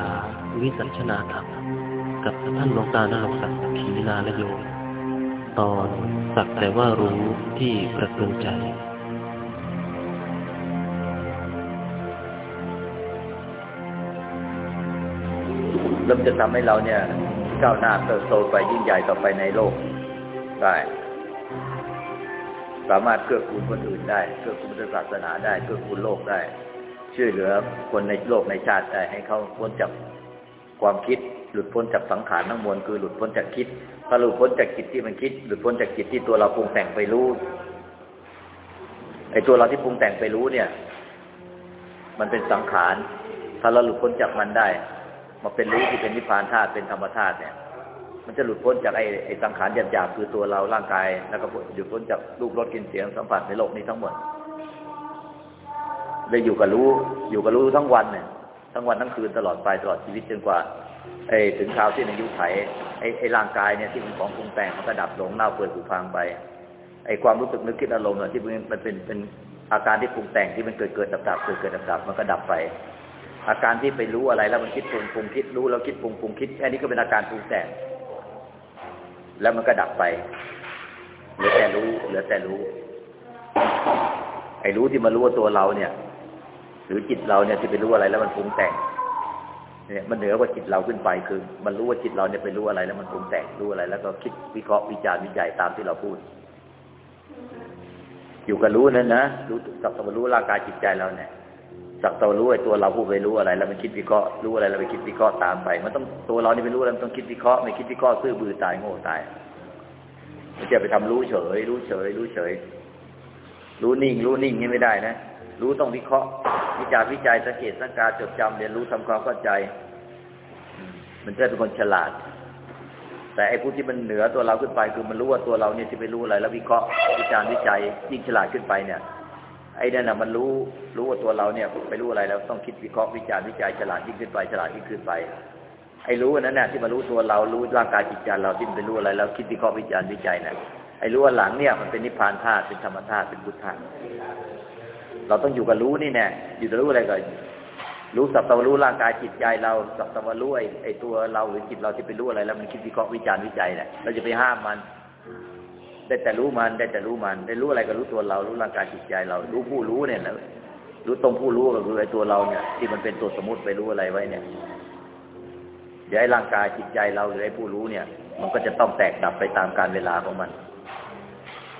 าวิสัชนาธรรมกับท่านหลวงตานรงศักดิ์ขีนาลโยมตอนสักแต่ว่ารู้ที่ประเพืองใจเริ่มจะทำให้เราเนี่ยก้าวหน้าเติบโตไปยิ่งใหญ่ต่อไปในโลกได้ สามารถเกื้อกูลคนอื่นได้ เกื้อกูลศาสนาได้ เกื้อกูลโลกได้ ช่วยเหลือคนในโลกในชาติได้ให้เขาพ้นจากความคิด หลุดพ้นจากสังขารทั้งมวลคือหลุดพ้นจากคิดถ้าหลุดพ้นจากจิตที่มันคิด หลุดพ้นจากจิตที่ตัวเราปรุงแต่งไปรู้ไอ้ตัวเราที่ปรุงแต่งไปรู้เนี่ย มันเป็นสังขาร ถ้าเราหลุดพ้นจากมันได้ มาเป็นรู้ที่เป็นนิพพานธาตุเป็นธรรมธาตุเนี่ย มันจะหลุดพ้นจากไอ้ไอ้สังขารหยาบๆคือตัวเราร่างกาย แล้วก็หลุดพ้นจากรูปรสกลิ่นเสียงสัมผัสในโลกนี้ทั้งหมด ได้อยู่กับรู้อยู่กับรู้ทั้งวันเนี่ยทั้งวันทั้งคืนตลอดไปตลอดชีวิตจนกว่าไอ้ถึงคราวที่ในยุไถไอ้ไอ้ร่างกายเนี่ยที่เป็นของปรุงแต่งมันก็ดับลงเน่าเปื่อยผุพังไปไอ้ความรู้สึกนึกคิดอารมณ์เนี่ยที่มันเป็นเป็นอาการที่ปรุงแต่งที่มันเกิดเกิดดับดับเกิดเกิดดับดับมันก็ดับไป อาการที่ไปรู้อะไรแล้วมันคิดปรุงปรุงคิดรู้แล้วคิดปรุงปรุงคิดแค่นี้ก็เป็นอาการปรุงแต่ง แล้วมันก็ดับไปเหลือแต่รู้เหลือแต่รู้ ไอ้รู้ที่มารู้ว่าตัวเราเนี่ย หรือจิตเราเนี่ยที่ไปรู้อะไรแล้วมันปรุงแต่งเนี่ยมันเหนือกว่าจิตเราขึ้นไปคือ มันรู้ว่าจิตเราเนี่ยไปรู้อะไร แล้วมันปรุงแต่งรู้อะไร แล้วก็คิดวิเคราะห์วิจารณ์วิจัยตามที่เราพูด อยู่กับรู้นั่นนะรู้สักตะวันรู้ร่างกายจิตใจเราเนี่ยสักตะวันรู้ไอ้ตัวเราพูดไปรู้อะไร แล้วมันคิดวิเคราะห์รู้อะไรแล้วไปคิดวิเคราะห์ตามไป มันต้องตัวเรานี่ไปรู้แล้วมันต้องคิดวิเคราะห์ไม่คิดวิเคราะห์ซื่อบือตายโง่ตายมันจะไปทำรู้เฉย รู้เฉย รู้เฉย รู้นิ่ง รู้นิ่งนี่ไม่ได้นะ รู้ต้องวิเคราะห์ วิจารวิจัยสังเกตสังการจดจำเรียนรู้ทำความเข้าใจ มันจะเป็นคนฉลาด แต่ไอ้ผู้ที่มันเหนือตัวเราขึ้นไปคือมันรู้ว่าตัวเราเนี่ยที่ไปรู้อะไร แล้ววิเคราะห์วิจารวิจัยยิ่งฉลาดขึ้นไปเนี่ย ไอ้นั่นน่ะมันรู้รู้ว่าตัวเราเนี่ยไปรู้อะไรแล้วต้องคิดวิเคราะห์วิจารวิจัยฉลาดยิ่งขึ้นไปฉลาดยิ่งขึ้นไปไอ้รู้นั้นน่ะที่มารู้ตัวเรารู้ร่างกายจิตใจเราที่มันไปรู้อะไรแล้วคิดวิเคราะห์วิจารวิจัยน่ะ ไอ้รู้ว่าหลังเนี่ย มันเป็นนิพพานธาตุเป็นธรรมธาตุเป็นพุทธะเราต้องอยู่กับรู้นี่แน่อยู่กับรู้อะไรก่อนรู้สัพตะวรู้ร่างกายจิตใจเราสัพตะวรู้ไอ้ไอ้ตัวเราหรือจิตเราที่ไปรู้อะไร แล้วมันคิดวิเคราะห์วิจารวิจัยเนี่ยเราจะไปห้ามมัน ได้แต่รู้มันได้แต่รู้มัน ได้รู้อะไรก็รู้ตัวเรา รู้ร่างกายจิตใจเรา รู้ผู้รู้เนี่ยนะรู้ตรงผู้รู้ก็คือไอ้ตัวเราเนี่ย ที่มันเป็นตัวสมมติไปรู้อะไรไว้เนี่ยเดี๋ยวไอ้ร่างกายจิตใจเราหรือไอ้ผู้รู้เนี่ย มันก็จะต้องแตกดับไปตามกาลเวลาของมัน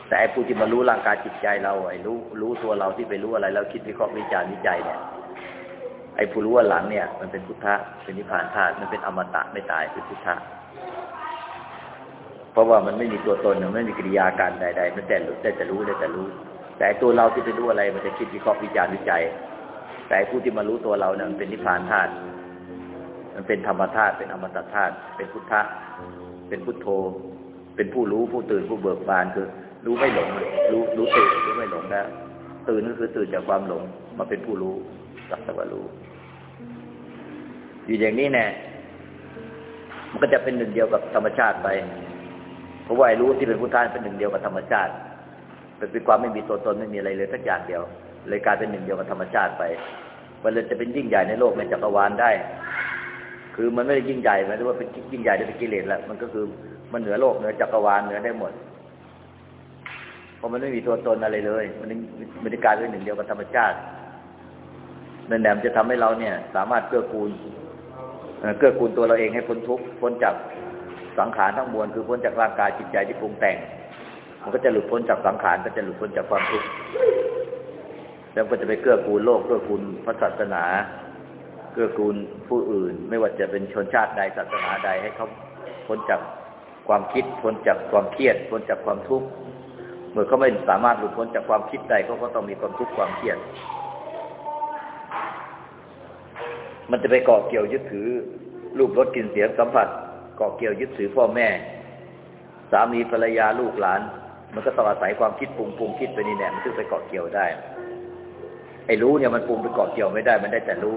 แต่ไอ้ผู้ที่มารู้ร่างกายจิตใจเราไอ้รู้รู้ตัวเราที่ไปรู้อะไร แล้วคิดวิเคราะห์วิจารณ์วิจัยเนี่ยไอ้ผู้รู้ว่าหลังเนี่ย มันเป็นพุทธะเป็นนิพพานธาตุมันเป็นอมตะไม่ตายเป็นพุทธะเพราะว่ามันไม่มีตัวตนมันไม่มีกิริยาการใดๆมันแต่รู้แต่จะรู้ได้แต่รู้ แต่ตัวเราที่ไปรู้อะไร มันจะคิดวิเคราะห์วิจารณ์วิจัย แต่ผู้ที่มารู้ตัวเราเนี่ยมันเป็นนิพพานธาตุมันเป็นธรรมธาตุเป็นอมตะธาตุเป็นพุทธะเป็นพุทโธ เป็นผู้รู้ผู้ตื่นผู้เบิกบานคือ รู้ไม่หลง รู้รู้ตื่นรู้ไม่หลงแล้ตื่นก็คือตื่นจากความหลง มาเป็นผู้รู้สักแต่ว่ารู้ อยู่อย่างนี้แน่มันก็จะเป็นหนึ่งเดียวกับธรรมชาติไปเพราะว่าไอ้รู้ที่เป็นพุทธะเป็นหนึ่งเดียวกับธรรมชาติเป็นความไม่มีตัวตนไม่มีอะไรเลยสักอย่างเดียว เลยกลายเป็นหนึ่งเดียวกับธรรมชาติไปมันเลยจะเป็นยิ่งใหญ่ในโลกในจักรวาลได้ คือมันไม่ได้ยิ่งใหญ่หมายถึงว่าเป็นยิ่งใหญ่ด้วยกิเลสแล้วมันก็คือมันเหนือโลกเหนือจักรวาลเหนือได้หมด เพราะมันไม่มีตัวตนอะไรเลย มันมันกลายเป็นหนึ่งเดียวกับธรรมชาตินั่นแหละจะทำให้เราเนี่ย สามารถเกื้อกูลเกื้อกูลตัวเราเองให้พ้นทุกข์พ้นจากสังขารทั้งมวลคือพ้นจากร่างกายจิตใจที่ปรุงแต่ง มันก็จะหลุดพ้นจากสังขารก็จะหลุดพ้นจากความทุกข์แล้วก็จะไปเกื้อกูลโลกเกื้อกูลพระศาสนา เกื้อกูลผู้อื่น ไม่ว่าจะเป็นชนชาติใดศาสนาใดให้เขาพ้นจากความคิดพ้นจากความเครียดพ้นจากความทุกข์ เมื่อเขาไม่สามารถหลุดพ้นจากความคิดใดเขาก็ต้องมีความทุกข์ความเครียด มันจะไปเกาะเกี่ยวยึดถือรูปรสกลิ่นเสียงสัมผัสเกาะเกี่ยวยึดถือพ่อแม่ สามีภรรยาลูกหลาน มันก็ต้องอาศัยความคิดปรุงปรุงคิดไปนี่แหละมันถึงไปเกาะเกี่ยวได้ไอ้รู้เนี่ยมันปรุงไปเกาะเกี่ยวไม่ได้ มันได้แต่รู้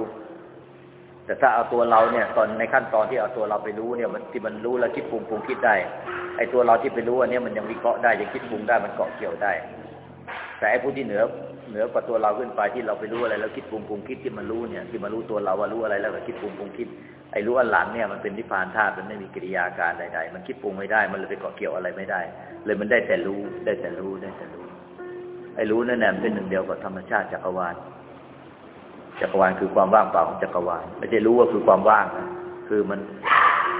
แต่ถ้าเอาตัวเราเนี่ย ตอนในขั้นตอนที่เอาตัวเราไปรู้เนี่ยมันที่มันรู้แล้วคิดปรุงปรุงคิดได้ไอ้ตัวเราที่ไปรู้อันนี้มันยังวิเคราะห์ได้ยังคิดปรุงได้มันเกาะเกี่ยวได้ แต่ไอ้ผู้ที่เหนือเหนือกว่าตัวเราขึ้นไปที่เราไปรู้อะไร แล้วคิดปรุงปรุงคิดที่มันรู้เนี่ยที่มันรู้ตัวเราว่ารู้อะไรแล้วก็คิดปรุงปรุงคิดไอ้รู้อันหลังเนี่ยมันเป็นนิพพานธาตุมันไม่มีกิริยาการใดๆ มันคิดปรุงไม่ได้ มันเลยไปเกาะเกี่ยวอะไรไม่ได้ เลยมันได้แต่รู้ได้แต่รู้ได้แต่รู้ไอ้รู้นั่นแหละเป็นหนึ่งเดียวกับธรรมชาติจักรวาล จักรวาลคือความว่างเปล่าของจักรวาลไม่ใช่รู้ว่าคือความว่างนะคือมัน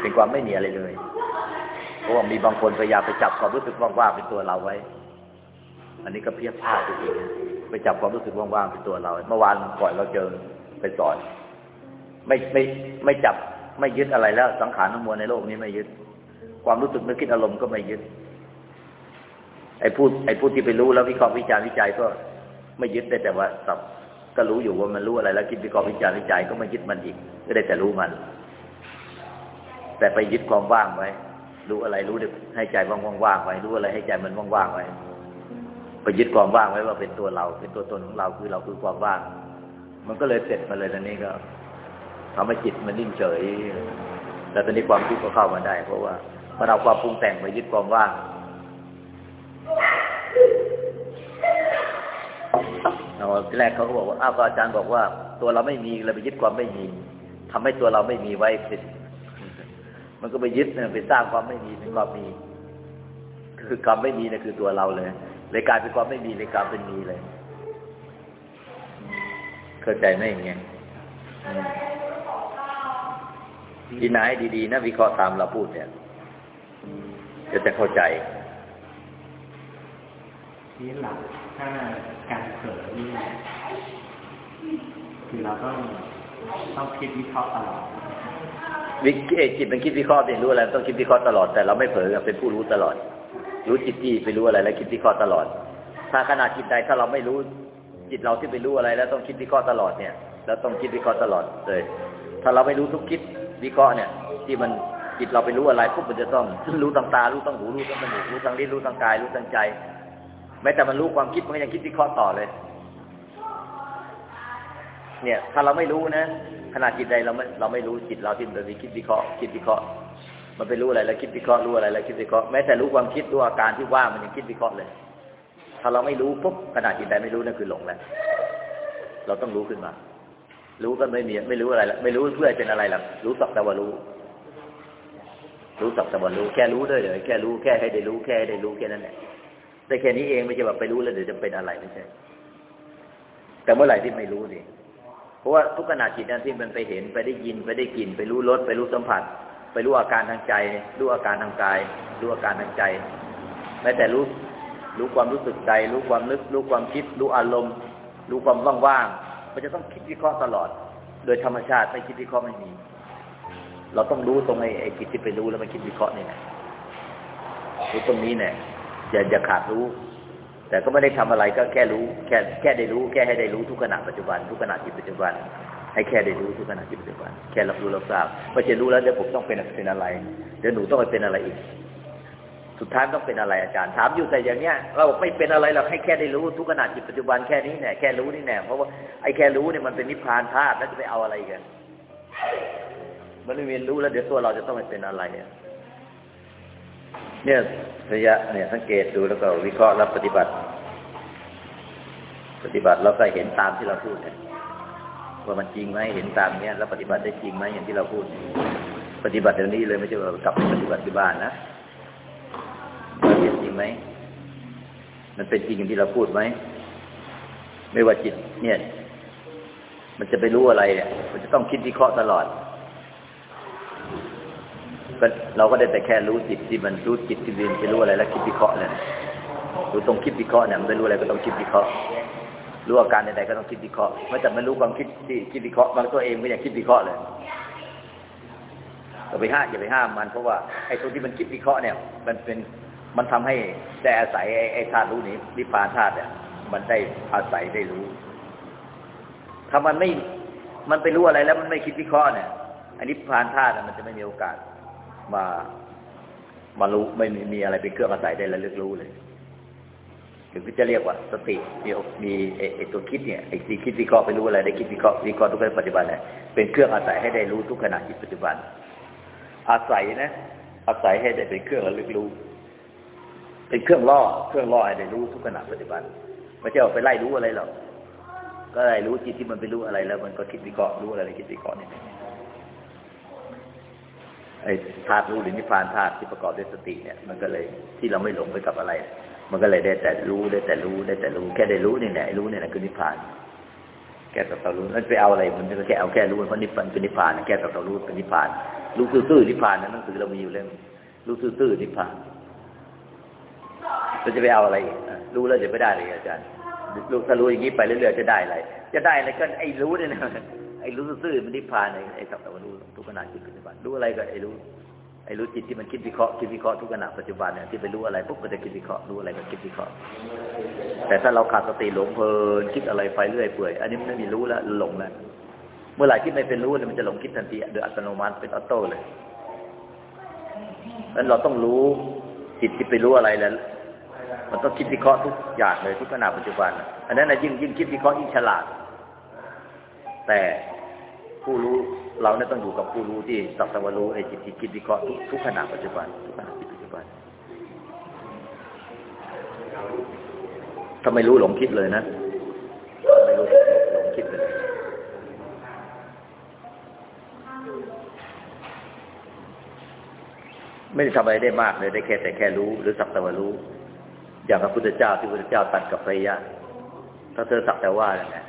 เป็นความไม่มีอะไรเลย เพราะว่ามีบางคนพยายามไปจับความรู้สึกว่างๆเป็นตัวเราไว้ อันนี้ก็เพี้ยนพลาดตัวเองไปจับความรู้สึกว่างๆเป็นตัวเรา เมื่อวานก่อนเราเจอไปสอนไม่ไม่ไม่จับไม่ยึดอะไรแล้ว สังขารทั้งมวลในโลกนี้ไม่ยึด ความรู้สึกนึกคิดอารมณ์ก็ไม่ยึด ไอ้พูดไอ้พูดที่ไปรู้แล้ววิเคราะห์วิจารณ์วิจัยก็ไม่ยึดได้แต่ว่าสับ ก็รู้อยู่ว่ามันรู้อะไร แล้วคิดวิเคราะห์วิจารณ์วิจัยก็ไม่ยึดมันอีก ก็ได้แต่รู้มัน แต่ไปยึดความว่างไว้ รู้อะไรรู้ให้ใจว่างๆไว้ รู้อะไรให้ใจมันว่างๆไว้ ไปยึดความว่างไว้ว่าเป็นตัวเรา เป็นตัวตนของเราคือเราคือความว่าง มันก็เลยเสร็จมาเลยตอนนี้ก็ทำให้จิตมันนิ่งเฉยแต่ตอนนี้ความคิดก็เข้ามาได้ เพราะว่ามันเอาความปรุงแต่งไปยึดความว่าง เราแรกเขาก็บอกว่าอ้าวอาจารย์บอกว่า ตัวเราไม่มีเราไปยึดความไม่มีทำให้ตัวเราไม่มีไว้ผิดมันก็ไปยึดเนี่ยไปสร้างความไม่มีเป็นความมี คือความไม่มีเนี่ยคือตัวเราเลยเลยกลายเป็นความไม่มีเลยกลายเป็นมีเลย เข้าใจไหมอย่างเงี้ยที่ไหนดีๆนะวิเคราะห์ตามเราพูดเนี่ยจะจะเข้าใจที่หลักถ้า การเผลอนี่คือเราต้องต้องคิดวิเคราะห์ตลอดวิจิตมันคิดวิเคราะห์เนี่ยรู้อะไรต้องคิดวิเคราะห์ตลอดแต่เราไม่เผลอเป็นผู้รู้ตลอด รู้จิตที่ไปรู้อะไร แล้วคิดวิเคราะห์ตลอด ถ้าขนาดจิตใดถ้าเราไม่รู้จิตเราที่ไปรู้อะไร แล้วต้องคิดวิเคราะห์ตลอดเนี่ยเราต้องคิดวิเคราะห์ตลอดเลยถ้าเราไม่รู้ทุกคิดวิเคราะห์เนี่ย ที่มันจิตเราไปรู้อะไรปุ๊บมันจะต้องรู้ทางตารู้ทางหูรู้ทางจมูกรู้ทางลิ้นรู้ทางกายรู้ทางใจ แม้แต่มันรู้ความคิดมันก็ยังคิดวิเคราะห์ต่อเลย เนี่ย ถ้าเราไม่รู้นะขนาดจิตใดเราไม่เราไม่รู้จิตเราที่มันไปคิดวิเคราะห์คิดวิเคราะห์ มันไปรู้อะไรแล้วคิดวิเคราะห์รู้อะไรแล้วคิดวิเคราะห์แม้แต่รู้ความคิดรู้อาการที่ว่ามันยังคิดวิเคราะห์เลย ถ้าเราไม่รู้ปุ๊บขนาดจิตใดไม่รู้นั่นคือหลงแล้วเราต้องรู้ขึ้นมา รู้ก็ไม่มีไม่รู้อะไรละไม่รู้เพื่อเป็นอะไรหรอกรู้สักแต่ว่ารู้ รู้สักแต่ว่ารู้แค่รู้ด้วยเลยแค่รู้แค่ให้ได้รู้แค่ให้ได้รู้แค่นั้นแหละ แต่แค่นี้เองไม่ใช่แบบไปรู้แล้วเดี๋ยวจะเป็นอะไรไม่ใช่ แต่เมื่อไหร่ที่ไม่รู้นี่เพราะว่าทุกขณะจิตนั้นที่มันไปเห็นไปได้ยินไปได้กลิ่น ไปรู้รสไปรู้สัมผัส ไปรู้อาการทางใจ รู้อาการทางกาย รู้อาการทางใจแม้แต่รู้รู้ความรู้สึกใจรู้ความนึก รู้ความคิด รู้อารมณ์ รู้ความว่างๆมันจะต้องคิดวิเคราะห์ตลอด โดยธรรมชาติไม่คิดวิเคราะห์ไม่มี เราต้องรู้ตรงไอ้ไอ้จิตที่ไปรู้แล้วมันคิดวิเคราะห์นี่แหละรู้ตรงนี้เนี่ย อย่าอย่าขาดรู้ แต่ก็ไม่ได้ทำอะไรก็แค่รู้ แค่แค่ได้รู้ แค่ให้ได้รู้ทุกขณะปัจจุบัน ทุกขณะจิตปัจจุบัน ให้แค่ได้รู้ทุกขณะจิตปัจจุบัน แค่รับรู้รับทราบไม่ใช่รู้แล้วเดี๋ยวผมต้องเป็นเป็นอะไร เดี๋ยวหนูต้องไปเป็นอะไรอีก สุดท้ายต้องเป็นอะไรอาจารย์ถามอยู่แต่อย่างเนี้ย เราไม่เป็นอะไรเราให้แค่ได้รู้ทุกขณะจิตปัจจุบันแค่นี้เนี่ยแค่รู้นี่แน่เพราะว่าไอ้แค่รู้เนี่ยมันเป็นนิพพานธาตุแล้วจะไปเอาอะไรกันมันไม่เรียนรู้แล้วเดี๋ยวตัวเราจะต้องไปเป็นอะไรเนี่ย เนี่ยระยะเนี่ยสังเกตดูแล้วก็วิเคราะห์แล้วปฏิบัติ ปฏิบัติแล้วก็เห็นตามที่เราพูดเนี่ยว่ามันจริงไหมเห็นตามเนี้ยแล้วปฏิบัติได้จริงไหมอย่างที่เราพูด ปฏิบัติเดี๋ยวนี้เลยไม่ใช่ว่ากลับไปปฏิบัติที่บ้านนะมันเป็นจริงไหมมันเป็นจริงอย่างที่เราพูดไหมไม่ว่าจิตเนี่ย มันจะไปรู้อะไรเนี่ยมันจะต้องคิดวิเคราะห์ตลอด ก็เราก็ได้แต่แค่รู้จิตที่มันรู้จิตที่เรียนไปรู้อะไรแล้วคิดวิเคราะห์เนี่ยรู้ตรงคิดวิเคราะห์เนี่ยมันไม่รู้อะไรก็ต้องคิดวิเคราะห์รู้อาการใดๆก็ต้องคิดวิเคราะห์ไม่แต่ไม่รู้ความคิดที่คิดวิเคราะห์บางตัวเองก็ยังคิดวิเคราะห์เลยอย่าไปห้ามอย่าไปห้ามมันเพราะว่าไอ้ตัวที่มันคิดวิเคราะห์เนี่ย มันเป็นมันทำให้ได้อาศัยไอ้ธาตุรู้นี้นิพพานธาตุเนี่ย มันได้อาศัยได้รู้ ถ้ามันไม่มันไปรู้อะไรแล้วมันไม่คิดวิเคราะห์เนี่ยอันนี้พานธาตุมันจะไม่มีโอกาส มามารู้ไม่มีมีอะไรเป็นเครื่องอาศัยได้ระลึกรู้เลยถึงจะเรียกว่า สติมีมีไอ้ตัวคิดเนี่ยไอ้ที่คิดวิเคราะห์ไปรู้อะไรได้คิดวิเคราะห์วิเคราะห์ทุกขณะปัจจุบันเนี่ยเป็นเครื่องอาศัยให้ได้รู้ทุกขณะจิตปัจจุบัน อาศัยนะ อาศัยให้ได้เป็นเครื่องระลึกรู้ เป็นเครื่องล่อเครื่องล่อให้ได้รู้ทุกขณะปัจจุบันไม่ใช่ออกไปไล่รู้อะไรหรอกก็ไล่รู้จิตที่มันไปรู้อะไรแล้ว มันก็คิดวิเคราะห์รู้อะไรคิดวิเคราะห์นี่ย ไอ้ธาตุรู้หรือนิพพานธาตุที่ประกอบด้วยสติเนี่ย มันก็เลยที่เราไม่หลงไปกับอะไร มันก็เลยได้แต่รู้ได้แต่รู้ได้แต่รู้แค่ได้รู้นี่แหละรู้เนี่ยคือนิพพานแก้ตับรู้นั่นไปเอาอะไรมันก็แค่เอาแค่รู้เพราะนิพพานเป็นนิพพานแก้ตับรู้เป็นนิพพานรู้ซื่อๆนิพพานนั้นหนังสือเรามีอยู่เล่มรู้ซื่อๆนิพพานเราจะไปเอาอะไรรู้แล้วจะไม่ได้เลยอาจารย์รู้ถ้ารู้อย่างนี้ไปเรื่อยๆจะได้อะไรจะได้อะไรก็ไอ้รู้เนี่ยนะ ไอ้รู้ซื่อมันนิพพานไอ้สัพพะรู้ทุกขณะจิตปัจจุบันรู้อะไรก็ไอ้รู้ไอ้รู้จิตที่มันคิดวิเคราะห์คิดวิเคราะห์ทุกขณะปัจจุบันเนี่ยที่ไปรู้อะไรปุ๊บมันจะคิดวิเคราะห์รู้อะไรก็คิดวิเคราะห์แต่ถ้าเราขาดสติหลงเพลินคิดอะไรไปเรื่อยเปื่อยอันนี้มันไม่มีรู้แล้วหลงแล้วเมื่อไหร่ที่ไม่เป็นรู้เนี่ยมันจะหลงคิดทันทีโดยอัตโนมัติเป็นออโต้เลยนั้นเราต้องรู้จิตที่ไปรู้อะไรแล้วมันต้องคิดวิเคราะห์ทุกอย่างเลยทุกขณะปัจจุบันอันนั้นนะยิ่งยิ่งคิดวิเคราะห์ยิ่งฉลาด แต่ ผู้รู้เราเนี่ยต้องอยู่กับผู้รู้ที่สัตวันรู้ไอ้จิตที่คิดวิเคราะห์ทุกขณะปัจจุบันทุกขณะปัจจุบันถ้าไม่รู้หลงคิดเลยนะไม่รู้หลงคิดเลยไม่ได้ทำอะไรได้มากเลยได้แค่แต่แค่รู้ หรือสักแต่ว่ารู้ อย่างพระพุทธเจ้าที่พระพุทธเจ้าตัดกับพระยะ ถ้าเธอสักแต่ว่าเนี่ย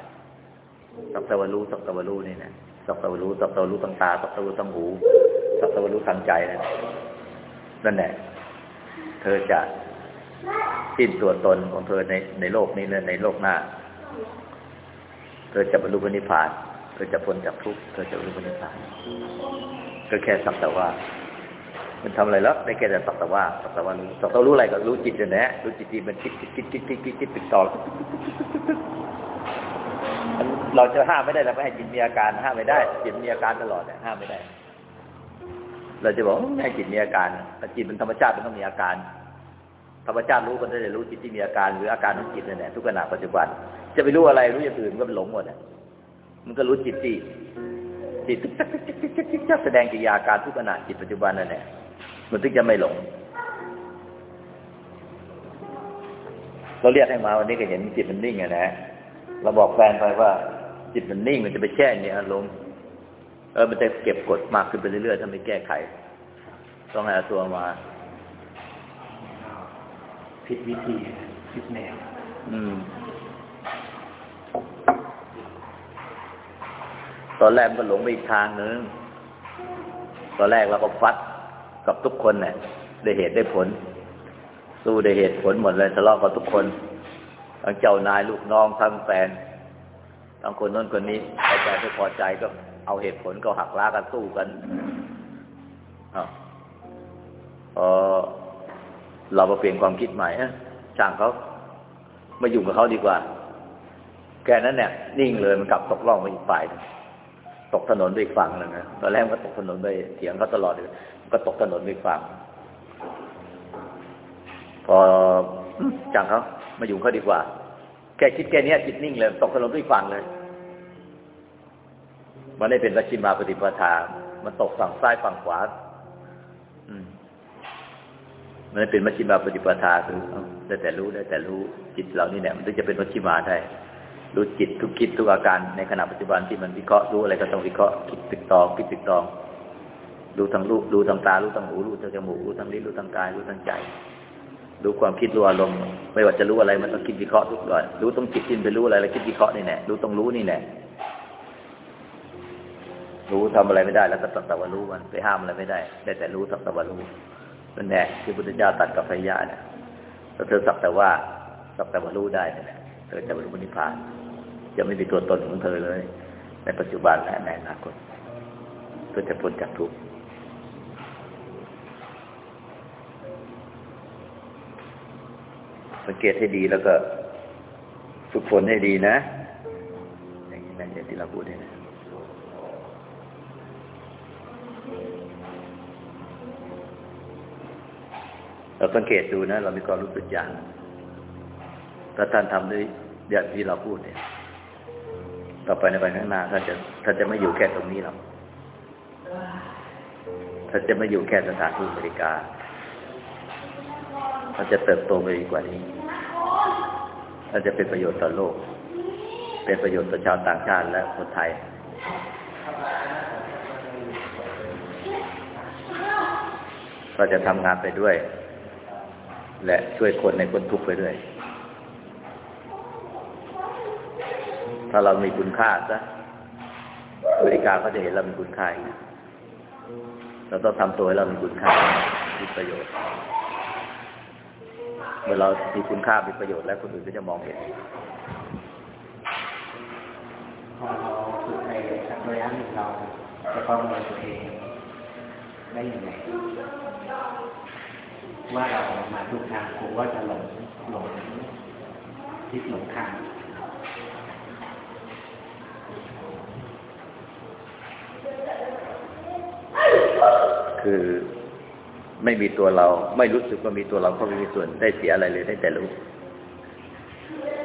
สักแต่ว่ารู้สักแต่ว่ารู้นี่นะ สักต่ว่ารู้สักต่ว่ารู้ทางตาสักต่ว่ารู้ทางหูสักต่ว่ารู้ทางใจนั่นนั่นแหละ เธอจะสิ้นตัวตนของเธอในในโลกนี้และในโลกหน้า เธอจะบรรลุพระนิพพาน เธอจะพ้นจากทุกข์ เธอจะบรรลุพระนิพพาน ก็แค่สักแต่ว่า มันทำอะไรแล้วได้แค่แต่สักแต่ว่าสักแต่ว่ารู้สักแต่รู้อะไรก็รู้จิตเนี่ยนะรู้จิตที่มันคิดคิดคิดคิดคิดคิดคิดติดต่อ เราจะห้ามไม่ได้เราไม่ให้จิตมีอาการห้ามไม่ได้ จิตมีอาการตลอดเนี่ยห้ามไม่ได้ เราจะบอกไม่ให้จิตมีอาการจิตเป็นธรรมชาติมันต้องมีอาการ ธรรมชาติรู้ก็ได้รู้จิตที่มีอาการหรืออาการของจิตนั่นแหละทุกขณะปัจจุบัน จะไปรู้อะไรรู้อย่างอื่นก็หลงหมดอะมันก็รู้จิตที่จิตจะแสดงกิริยาการทุกขณะจิตปัจจุบันนั่นแหละมันถึงจะไม่หลง เราเรียกให้มาวันนี้ก็เห็นจิตมันนิ่งไงนะเราบอกแฟนไปว่า จิตมันนิ่งมันจะไปแช่ในอารมณ์เออมันจะเก็บกดมากขึ้นไปเรื่อยๆถ้าไม่แก้ไข ต้องให้ตัวมาผิดวิธีผิดแนวอืม ตอนแรกมันก็หลงไปอีกทางนึง ตอนแรกเราก็ฟัดกับทุกคนเนี่ยได้เหตุได้ผล สู้ได้เหตุผลหมดเลยทะเลาะกับทุกคนทั้งเจ้านายลูกน้องทั้งแฟน ทั้งคนนั้นคนนี้พอใจไม่พอใจก็เอาเหตุผลก็หักล้ากันสู้กันออเรามาเปลี่ยนความคิดใหม่ช่างเขามาอยู่กับเขาดีกว่า แกนั้นเนี่ยนิ่งเลยมันกลับตกล่องไปอีกฝ่ายตกถนนไปอีกฝั่งนึงนะตอนแรกก็ตกถนนไปเถียงเขาตลอดเลยก็ตกถนนไปอีกฝั่งพอจังเขามาอยู่เขาดีกว่า แกคิดแค่นี้จิตนิ่งเลยตกถนนไปอีกฝั่งเลย มันได้เป็นวัชิมาปฏิปทา มันตกฝั่งซ้ายฝั่งขวา อืมมันเป็นมัชฌิมาปฏิปทาคือได้แต่รู้ได้แต่รู้จิตเหล่านี้เนี่ยมันถึงจะเป็นมัชฌิมาได้รู้จิตทุกคิดทุกอาการในขณะปัจจุบันที่มันวิเคราะห์รู้อะไรก็ต้องวิเคราะห์คิดติดตองคิดติดตองรู้ทางรูปรู้ทางตารู้ทางหูรู้ทางจมูกรู้ทางลิ้นรู้ทางกายรู้ทางใจ รู้ความคิดรู้อารมณ์ไม่ว่าจะรู้อะไรมันต้องคิดวิเคราะห์ทุกอย่างรู้ต้องจิตจินไปรู้อะไรแล้วคิดวิเคราะห์นี่แน่รู้ต้องรู้นี่แน่รู้ทำอะไรไม่ได้ แล้วก็ตัดแต่ว่ารู้มันไปห้ามอะไรไม่ได้ได้แต่รู้ตัดแต่ว่ารู้นั่นแหละที่พุทธเจ้าตัดกับพญาเนี่ยถ้าเธอสักแต่ว่าสักแต่ว่ารู้ได้เนี่ยเธอจะบรรลุนิพพาน จะไม่มีตัวตนของเธอเลย ในปัจจุบันและในอนาคตเพื่อจะพ้นจากทุกข์ สังเกตให้ดีแล้วก็ฝึกฝนให้ดีนะ อย่างนี้นะอย่างที่เราพูดเนี่ยเราสังเกตดูนะ เรามีความรู้สึกอย่างถ้าท่านทำด้วยอย่างที่เราพูดเนี่ย ต่อไปในวันข้างหน้าท่านจะท่านจะไม่อยู่แค่ตรงนี้หรอกท่านจะไม่อยู่แค่สถานทูตอเมริกา ท่านจะเติบโตไปกว่านี้น่าจะเป็นประโยชน์ต่อโลก เป็นประโยชน์ต่อชาวต่างชาติและคนไทย ก็จะทำงานไปด้วย และช่วยคนในคนทุกข์ไปด้วย ถ้าเรามีคุณค่าซะบริการก็จะเห็นเรามีคุณค่าเราต้องทำตัวให้เรามีคุณค่ามีประโยชน์ เมื่อเรามีคุณค่ามีประโยชน์แล้วคนอื่นก็จะมองเห็นพอเราฝึกไปสักระยะหนึ่งเราจะประเมินตัวเองได้ยังไงว่าเรามาถูกทางผมว่าจะหลงหลงทิศหลงทางคือ ไม่มีตัวเรา ไม่รู้สึกว่ามีตัวเราเขาไม่มีส่วนได้เสียอะไรเลยได้แต่รู้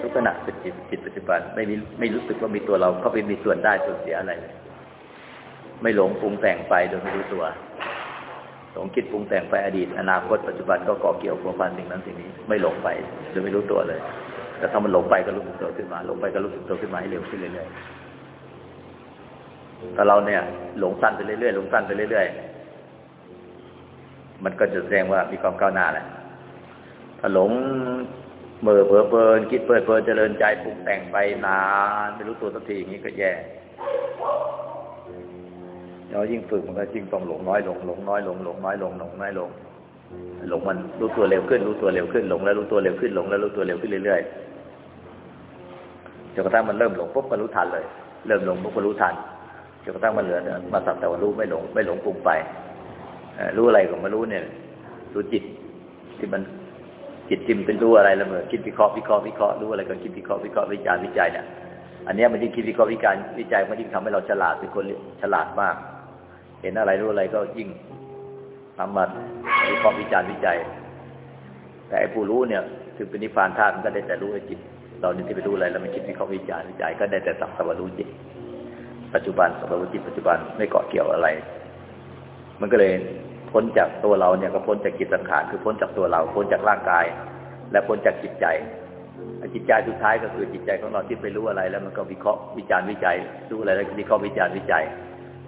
ทุกขณะเป็นจิตจิตปัจจุบันไม่มีไม่รู้สึกว่ามีตัวเราเขาไปมีส่วนได้ส่วนเสียอะไรเลยไม่หลงปรุงแต่งไปโดยไม่รู้ตัวหลงคิดปรุงแต่งไปอดีต อนาคตปัจจุบันก็ก่อเกี่ยวพัวพันสิ่งนั้นสิ่งนี้ ไม่หลงไปโดยไม่รู้ตัวเลย แต่ถ้ามันหลงไปก็รู้สึกตัวขึ้นมาหลงไปก็รู้สึกตัวขึ้นมาให้เร็วขึ้นเรื่อยๆแต่เราเนี่ย หลงสั้นไปเรื่อยๆหลงสั้นไปเรื่อยๆ มันก็จะแสดงว่ามีความก้าวหน้าแหละถ้าหลงเมื่อเผลอเพลินคิดเพลิดเพลินเจริญใจปรุงแต่งไปนานไม่รู้ตัวสักทีอย่างนี้ก็แย่เรายิ่งฝึกมันก็ยิ่งต้องหลงน้อยลงหลงน้อยลงหลงน้อยลงหลงน้อยลงหลงมันรู้ตัวเร็วขึ้น รู้ตัวเร็วขึ้นหลงแล้วรู้ตัวเร็วขึ้นหลงแล้วรู้ตัวเร็วขึ้นเรื่อยๆจนกระทั่งมันเริ่มหลงปุ๊บก็รู้ทันเลย เริ่มหลงปุ๊บก็รู้ทันจนกระทั่งมันเหลือมาสักแต่ว่ารู้ไม่หลงไม่หลงปรุงไป รู้อะไรก็มารู้เนี่ย รู้จิตที่มันจิตจิมเป็นรู้อะไรล้วเมื่อคิดวิเคราะห์วิเคราะห์วิเคราะห์รู้อะไรก็คิดวิเคราะห์วิเคราะห์วิจารณ์วิจัยเนี่ยอันนี้มันยิ่งคิดวิเคราะห์วิจารณ์วิจัยมันยิ่งทำให้เราฉลาดเป็นคนฉลาดมาก เห็นอะไรรู้อะไรก็ยิ่งทำมาวิเคราะห์วิจารณ์วิจัย แต่ไอ้ผู้รู้เนี่ยถึงเป็นนิพพานธาตุมันก็ได้แต่รู้ไอ้จิตเราเนี่ยที่ไปรู้อะไรแล้วมันคิดวิเคราะห์วิจารณ์วิจัยก็ได้แต่สักแต่ว่ารู้จิตปัจจุบันสักแต่ว่าจิตปัจจุบันไม่เกาะเกี่ยวอะไร มันก็เลย พ้นจากตัวเราเนี่ยก็พ้นจากจิตสังขารคือพ้นจากตัวเรา พ้นจากร่างกาย และพ้นจากจิตใจจิตใจสุดท้ายก็คือจิตใจของเราที่ไปรู้อะไร แล้วมันก็วิเคราะห์วิจารณ์วิจัยรู้อะไรแล้ววิเคราะห์วิจารณ์วิจัย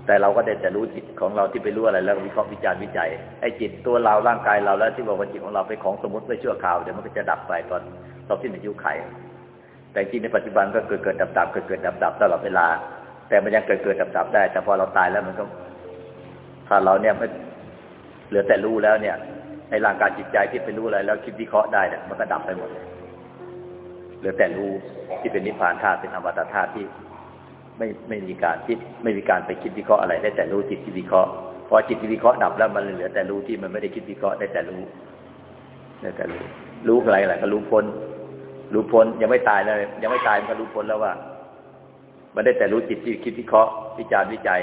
แต่เราก็ได้แต่รู้จิตของเราที่ไปรู้อะไร แล้ววิเคราะห์วิจารณ์วิจัยไอ้จิตตัวเราร่างกายเราแล้วที่บอกว่าจิตของเราเป็นของสมมติไปชั่วคราวเดี๋ยวมันก็จะดับไปตอนตอนที่อายุไข แต่จริงในปัจจุบันก็เกิดเกิดดับดับเกิดเกิดดับดับตลอดเวลา แต่มันยังเกิดเกิดดับดับได้ แต่พอเราตายแล้วมันก็ถ้าเราเนี่ยไม่ เหลือแต่รู้แล้วเนี่ยในร่างกายจิตใจที่ไปรู้อะไรแล้วคิดวิเคราะห์ได้เนี่ยมันก็ดับไปหมดเหลือแต่รู้ที่เป็นนิพพานธาตุเป็นอมตะธาตุที่ไม่ไม่มีการคิดไม่มีการไปคิดวิเคราะห์อะไรได้แต่รู้จิตที่วิเคราะห์พอจิตที่วิเคราะห์ดับแล้วมันเหลือแต่รู้ที่มันไม่ได้คิดวิเคราะห์ได้แต่รู้ได้แต่รู้รู้อะไรอะไรก็รู้พ้นรู้พ้นยังไม่ตายเลยยังไม่ตายมันก็รู้พ้นแล้วว่า มันได้แต่รู้จิตที่คิดวิเคราะห์วิจารณ์วิจัย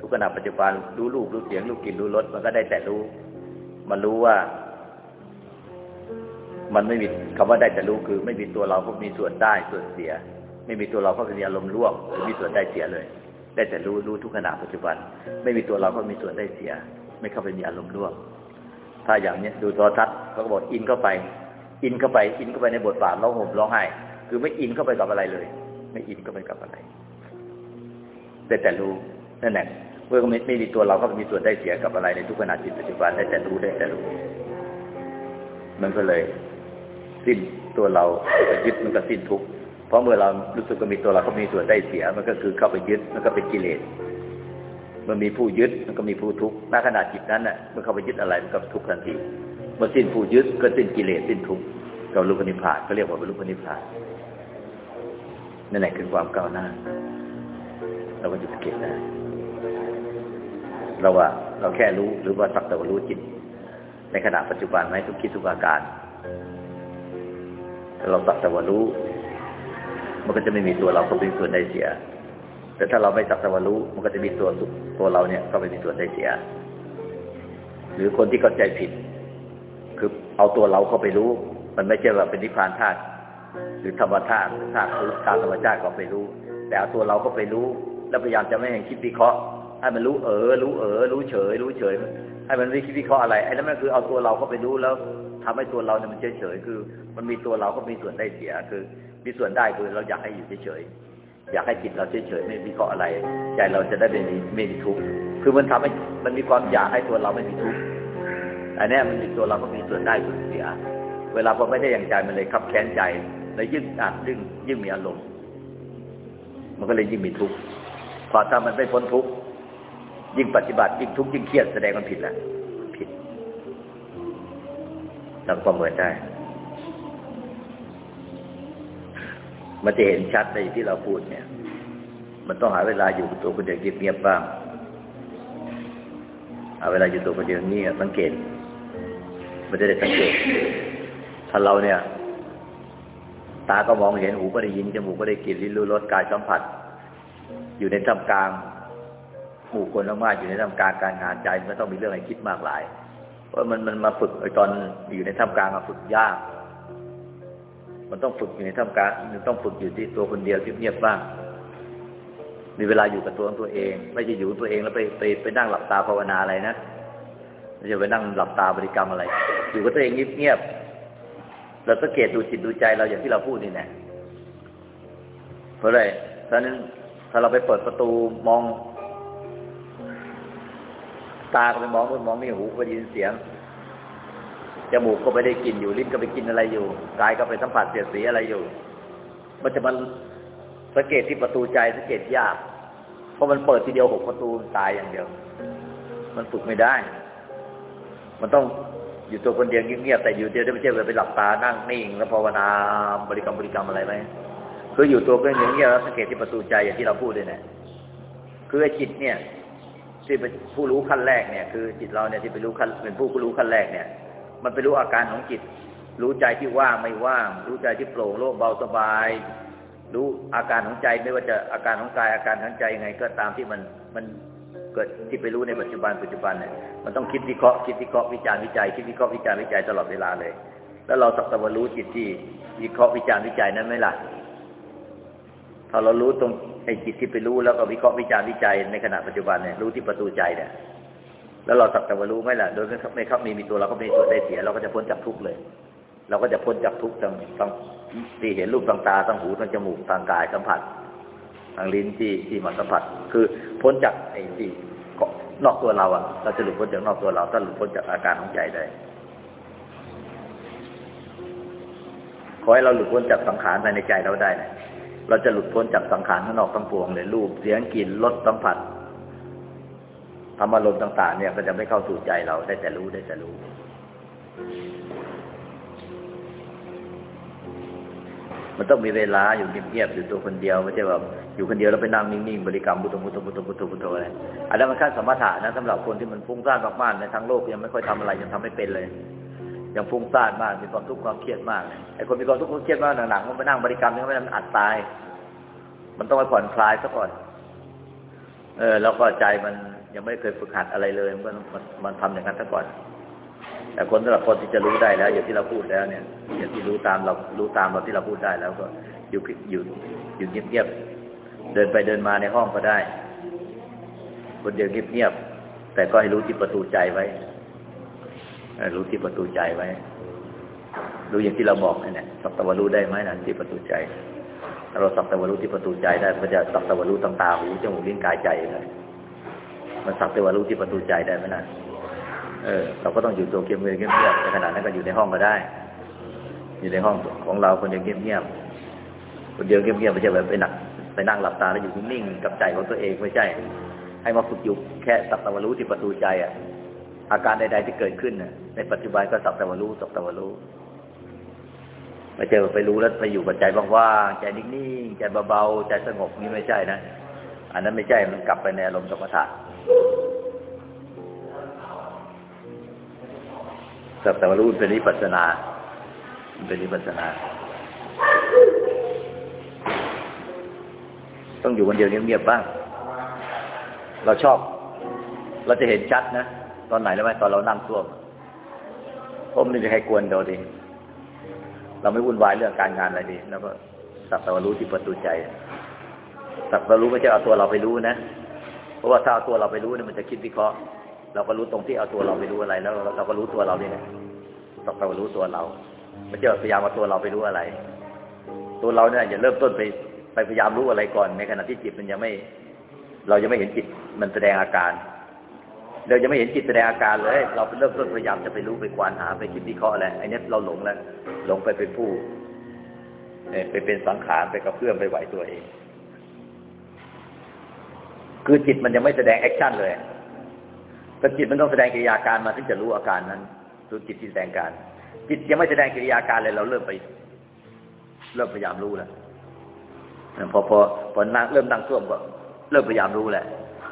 ทุกขณะปัจจุบันรู้รูปรู้เสียงรู้กลิ่นรู้รสมันก็ได้แต่รู้ มันรู้ว่า มันไม่มีคำว่าได้แต่รู้คือ ไม่มีตัวเราก็มีส่วนได้ส่วนเสีย ไม่มีตัวเราก็มีอารมณ์ร่วมหรือมีส่วนได้เสียเลย ได้แต่รู้รู้ทุกขณะปัจจุบัน ไม่มีตัวเราก็มีส่วนได้เสีย ไม่เข้าไปมีอารมณ์ร่วมถ้าอย่างเนี้ยดูโทรทัศน์เขาก็บอกอินเข้าไป อินเข้าไป อินเข้าไปในบทบาทร้องห่มร้องไห้คือไม่อินเข้าไปกับอะไรเลย ไม่อินเข้าไปกับอะไรได้แต่รู้ นั่นแหละเมื่อไม่ไม่มีตัวเราก็มีส่วนได้เสียกับอะไรในทุกขณะจิตปัจจุบันได้แต่รู้ได้แต่รู้ มันก็เลยสิ้นตัวเราไปยึดมันก็สิ้นทุกข์เพราะเมื่อเรารู้สึกว่ามีตัวเราก็มีส่วนได้เสีย มันก็คือเข้าไปยึดมันก็เป็นกิเลสมันมีผู้ยึดมันก็มีผู้ทุกข์ณขณะจิตนั้นน่ะเมื่อเข้าไปยึดอะไรมันก็ทุกข์ทันทีเมื่อสิ้นผู้ยึดก็สิ้นกิเลสสิ้นทุกข์ก็รู้ปณิพพานก็เรียกว่าบรรลุปณิพานนั่นแหละคือความก้าวหน้า เราก็จะสังเกตได้ เราว่าเราแค่รู้หรือว่าสักแต่ว่ารู้จิต ในขณะปัจจุบันไหมทุกคิดทุกอาการเราสักแต่ว่ารู้ มันก็จะไม่มีตัวเราเข้าไปมีส่วนได้เสีย แต่ถ้าเราไม่สักแต่ว่ารู้ มันก็จะมีตัวตัวเราเนี่ยเข้าไปมีส่วนได้เสีย หรือคนที่เข้าใจผิด คือเอาตัวเราเข้าไปรู้ มันไม่ใช่ว่าเป็นนิพพานธาตุหรือธรรมธาตุธาตุตามธรรมชาติก็ไปรู้ แต่เอาตัวเราก็ไปรู้ แล้วพยายามจะไม่ให้คิดวิเคราะห์ ให้มันรู้เออ รู้เออ รู้เฉย รู้เฉย ให้มันไม่คิดวิเคราะห์อะไร ไอ้นั่นมันคือเอาตัวเราเข้าไปรู้แล้วทำให้ตัวเราเนี่ยมันเฉยเฉยคือ มันมีตัวเราก็มีส่วนได้เสีย คือ มีส่วนได้คือเราอยากให้อยู่เฉยๆอยากให้จิตเราเฉยๆไม่วิเคราะห์อะไร ใจเราจะได้ไม่มีไม่มีทุกข์ คือมันทำให้มันมีความอยากให้ตัวเราไม่มีทุกข์อันนี้มันมีตัวเราก็มีส่วนได้ส่วนเสีย เวลาพอไม่ได้อย่างใจมันเลยขับแค้นใจเลยยิ่งอัดยิ่งยิ่งมีอารมณ์ มันก็เลยยิ่งมีทุกข์พอถ้ามันไม่พ้นทุกข์ ยิ่งปฏิบัติยิ่งทุกข์ยิ่งเครียดแสดงมันผิดแหละผิดจำความเหมือนได้ มันจะเห็นชัดในที่เราพูดเนี่ย มันต้องหาเวลาอยู่กับตัวคนเดียวเงียบๆบ้างเอาเวลาอยู่ตัวคนเดียวนี่สังเกต มันจะได้สังเกต ถ้าเราเนี่ย ตาก็มองเห็นหูก็ได้ยินจมูกก็ได้กลิ่นลิ้นรู้รสกายสัมผัส อยู่ในท่ามกลาง หมู่คนมากๆอยู่ในท่ามกลางการงานใจมันต้องมีเรื่องให้คิดมากหลายเพราะมันมันมาฝึกไอตอนอยู่ในท่ามกลางมาฝึกยาก มันต้องฝึกอยู่ในท่ามกลางมันต้องฝึกอยู่ที่ตัวคนเดียวเงียบๆบ้างมีเวลาอยู่กับตัวของตัวเอง ไม่ใช่อยู่ตัวเองแล้วไปไปไปนั่งหลับตาภาวนาอะไรนะไม่ใช่ไปนั่งหลับตาบริกรรมอะไร อยู่กับตัวเองเงียบๆเราสังเกตดูจิตดูใจเราอย่างที่เราพูดนี่แหละเพราะอะไรเพราะนั้นถ้าเราไปเปิดประตูมอง ตาก็ไปมองนู่นมองนี่หูก็ไปยินเสียงจมูกก็ไปได้กลิ่นอยู่ลิ้นก็ไปกินอะไรอยู่กายก็ไปสัมผัสเสียดสีอะไรอยู่ มันจะมันสังเกตที่ประตูใจสังเกตยาก เพราะมันเปิดทีเดียวหกประตูตายอย่างเดียว มันฝึกไม่ได้ มันต้องอยู่ตัวคนเดียวเงียบๆแต่อยู่เดียวไม่ใช่ไปหลับตานั่งนิ่งแล้วภาวนาบริกรรมบริกรรมอะไรไหมคืออยู่ตัวคนเดียวเงียบแล้วสังเกตที่ประตูใจอย่างที่เราพูดเลยเนี่ยคือไอ้จิตเนี่ย ที่เป็นผู้รู้ขั้นแรกเนี่ย คือจิตเราเนี่ยที่เป็นรู้ขั้นเป็นผู้รู้ขั้นแรกเนี่ย มันไปรู้อาการของจิต รู้ใจที่ว่างไม่ว่าง รู้ใจที่โปร่งโล่งเบาสบาย รู้อาการของใจไม่ว่าจะอาการของกายอาการของใจยังไงก็ตามที่มันมันเกิดที่ไปรู้ในปัจจุบันปัจจุบันเนี่ยมันต้องคิดวิเคราะห์คิดวิเคราะห์วิจารณ์วิจัยคิดวิเคราะห์วิจารณ์วิจัยตลอดเวลาเลย แล้วเราสักต่ว่ารู้จิตที่วิเคราะห์วิจารณ์วิจัยนั้นไหมล่ะ ถ้าเรารู้ตรงไอ้จิตที่ไปรู้แล้วก็วิเคราะห์วิจารณ์วิจัยในขณะปัจจุบันเนี่ยรู้ที่ประตูใจเนี่ยแล้วเราสักแต่ว่ารู้ไหมล่ะ โดยไม่ไม่ครับมีมีตัวเราก็ไม่ส่วนได้เสีย เราก็จะพ้นจากทุกข์เลย เราก็จะพ้นจากทุกข์ทางทางที่เห็นรูปทางตาทางหูทางจมูกทางกายสัมผัส ทางลิ้นที่ที่มันสัมผัส คือพ้นจากไอ้ที่นอกตัวเราอะ เราจะหลุดพ้นจากนอกตัวเราถ้าหลุดพ้นจากอาการของใจได้ขอให้เราหลุดพ้นจากสังขารภายในใจเราได้นะ เราจะหลุดพ้นจากสังขารข้างนอกทั้งปวงเลยรูปเสียงกลิ่นรสสัมผัสธรรมารมณ์ต่าง ๆ เนี่ยก็จะไม่เข้าสู่ใจเราได้แต่รู้ได้แต่รู้ มันต้องมีเวลาอยู่เงียบๆอยู่ตัวคนเดียวไม่ใช่ว่าอยู่คนเดียวแล้วไปนั่งนิ่งๆบริกรรมพุทโธพุทโธพุทโธพุทโธพุทโธอะไรอันนั้นมันขั้นสมถะนะสำหรับคนที่มันฟุ้งซ่านมากๆในทางโลกยังไม่ค่อยทำอะไรยังทำไม่เป็นเลย ยังฟุ้งซ่านมากมีความทุกข์ความเครียดมากไอ้คนมีความทุกข์ความเครียดมากหนักๆมันไปนั่งบริกรรมนี่ไม่มันอัดตาย มันต้องไปผ่อนคลายซะก่อน เออ แล้วก็ใจมันยังไม่เคยฝึกหัดอะไรเลยมันมันมันทำอย่างนั้นซะก่อน แต่คนสำหรับคนที่จะรู้ได้แล้ว อย่างที่เราพูดแล้วเนี่ยอย่างที่รู้ตามเรารู้ตามเราที่เราพูดได้แล้วก็อยู่อยู่อยู่เงียบๆเดินไปเดินมาในห้องก็ได้ คนเดียวเงียบๆแต่ก็ให้รู้ที่ประตูใจไว้ รู้ที่ประตูใจไว้ รู้อย่างที่เราบอกนี่แหละสักตะวันรู้ได้ไหมนะที่ประตูใจถ้าเราสักตะวันรู้ที่ประตูใจได้มันจะสักตะวันรู้ต่างตาหูจมูกลิ้นกายใจเลยมันสักตะวันรู้ที่ประตูใจได้ไหมนะเออ เราก็ต้องอยู่ตัวเงียบเงียบเงียบในขณะนั้นก็อยู่ในห้องก็ได้ อยู่ในห้องของเราคนเดียวเงียบเงียบคนเดียวเงียบเงียบไม่ใช่แบบไปหนักไปนั่งหลับตาแล้วอยู่นิ่งกับใจของตัวเองไม่ใช่ ให้มาฝึกอยู่แค่สักตะวันรู้ที่ประตูใจอะ อาการใด ๆ ที่เกิดขึ้นในปัจจุบันก็สักแต่ว่ารู้สักแต่ว่ารู้ไม่ใช่ไปรู้แล้วไปอยู่กับใจว่างๆใจนิ่งๆใจเบาๆใจสงบนี่ไม่ใช่นะอันนั้นไม่ใช่มันกลับไปในอารมณ์สมถะสักแต่ว่ารู้เป็นวิปัสสนาเป็นวิปัสสนาต้องอยู่คนเดียวเงียบๆบ้าง เราชอบ เราจะเห็นชัดนะ ตอนไหนรู้วไหมตอนเรานั่งท่วมผมไม่มีใครกวนเราดีเราไม่วุ่นวายเรื่องการงานอะไรดีแล้วก็สักแต่ว่ารู้ที่ประตูใจสักแต่รู้ไม่ใช่เอาตัวเราไปรู้นะเพราะว่าถ้าเอาตัวเราไปรู้เนี่ยมันจะคิดวิเคราะห์ เราก็รู้ตรงที่เอาตัวเราไปรู้อะไร แล้ว เราก็รู้ตัวเราเนี่ยต้องไปรู้ตัวเราไม่ใช่พยายามเอาตัวเราไปรู้อะไร ตัวเราเนี่ยอย่าเริ่มต้นไปไปพยายามรู้อะไรก่อนในขณะที่จิตมันยังไม่ เรายังไม่เห็นจิตมันแสดงอาการ เรายังไม่เห็นจิตแสดงอาการเลย เราเริ่มต้นพยายามจะไปรู้ไปควานหาไปคิดวิเคราะห์อะไรไอ้นี้เราหลงแล้วหลงไปเป็นผู้ไปเป็นสังขารไปกระเพื่อมไปไหวตัวเอง คือจิตมันยังไม่แสดง action เลยแต่จิตมันต้องแสดงกิริยาการมาถึงจะรู้อาการนั้นรู้จิตที่แสดงการ จิตยังไม่แสดงกิริยาการเลย เราเริ่มไป เริ่มพยายามรู้แล้วพอพอพอนั่งเริ่มนั่งส้วมก็เริ่มพยายามรู้แหละ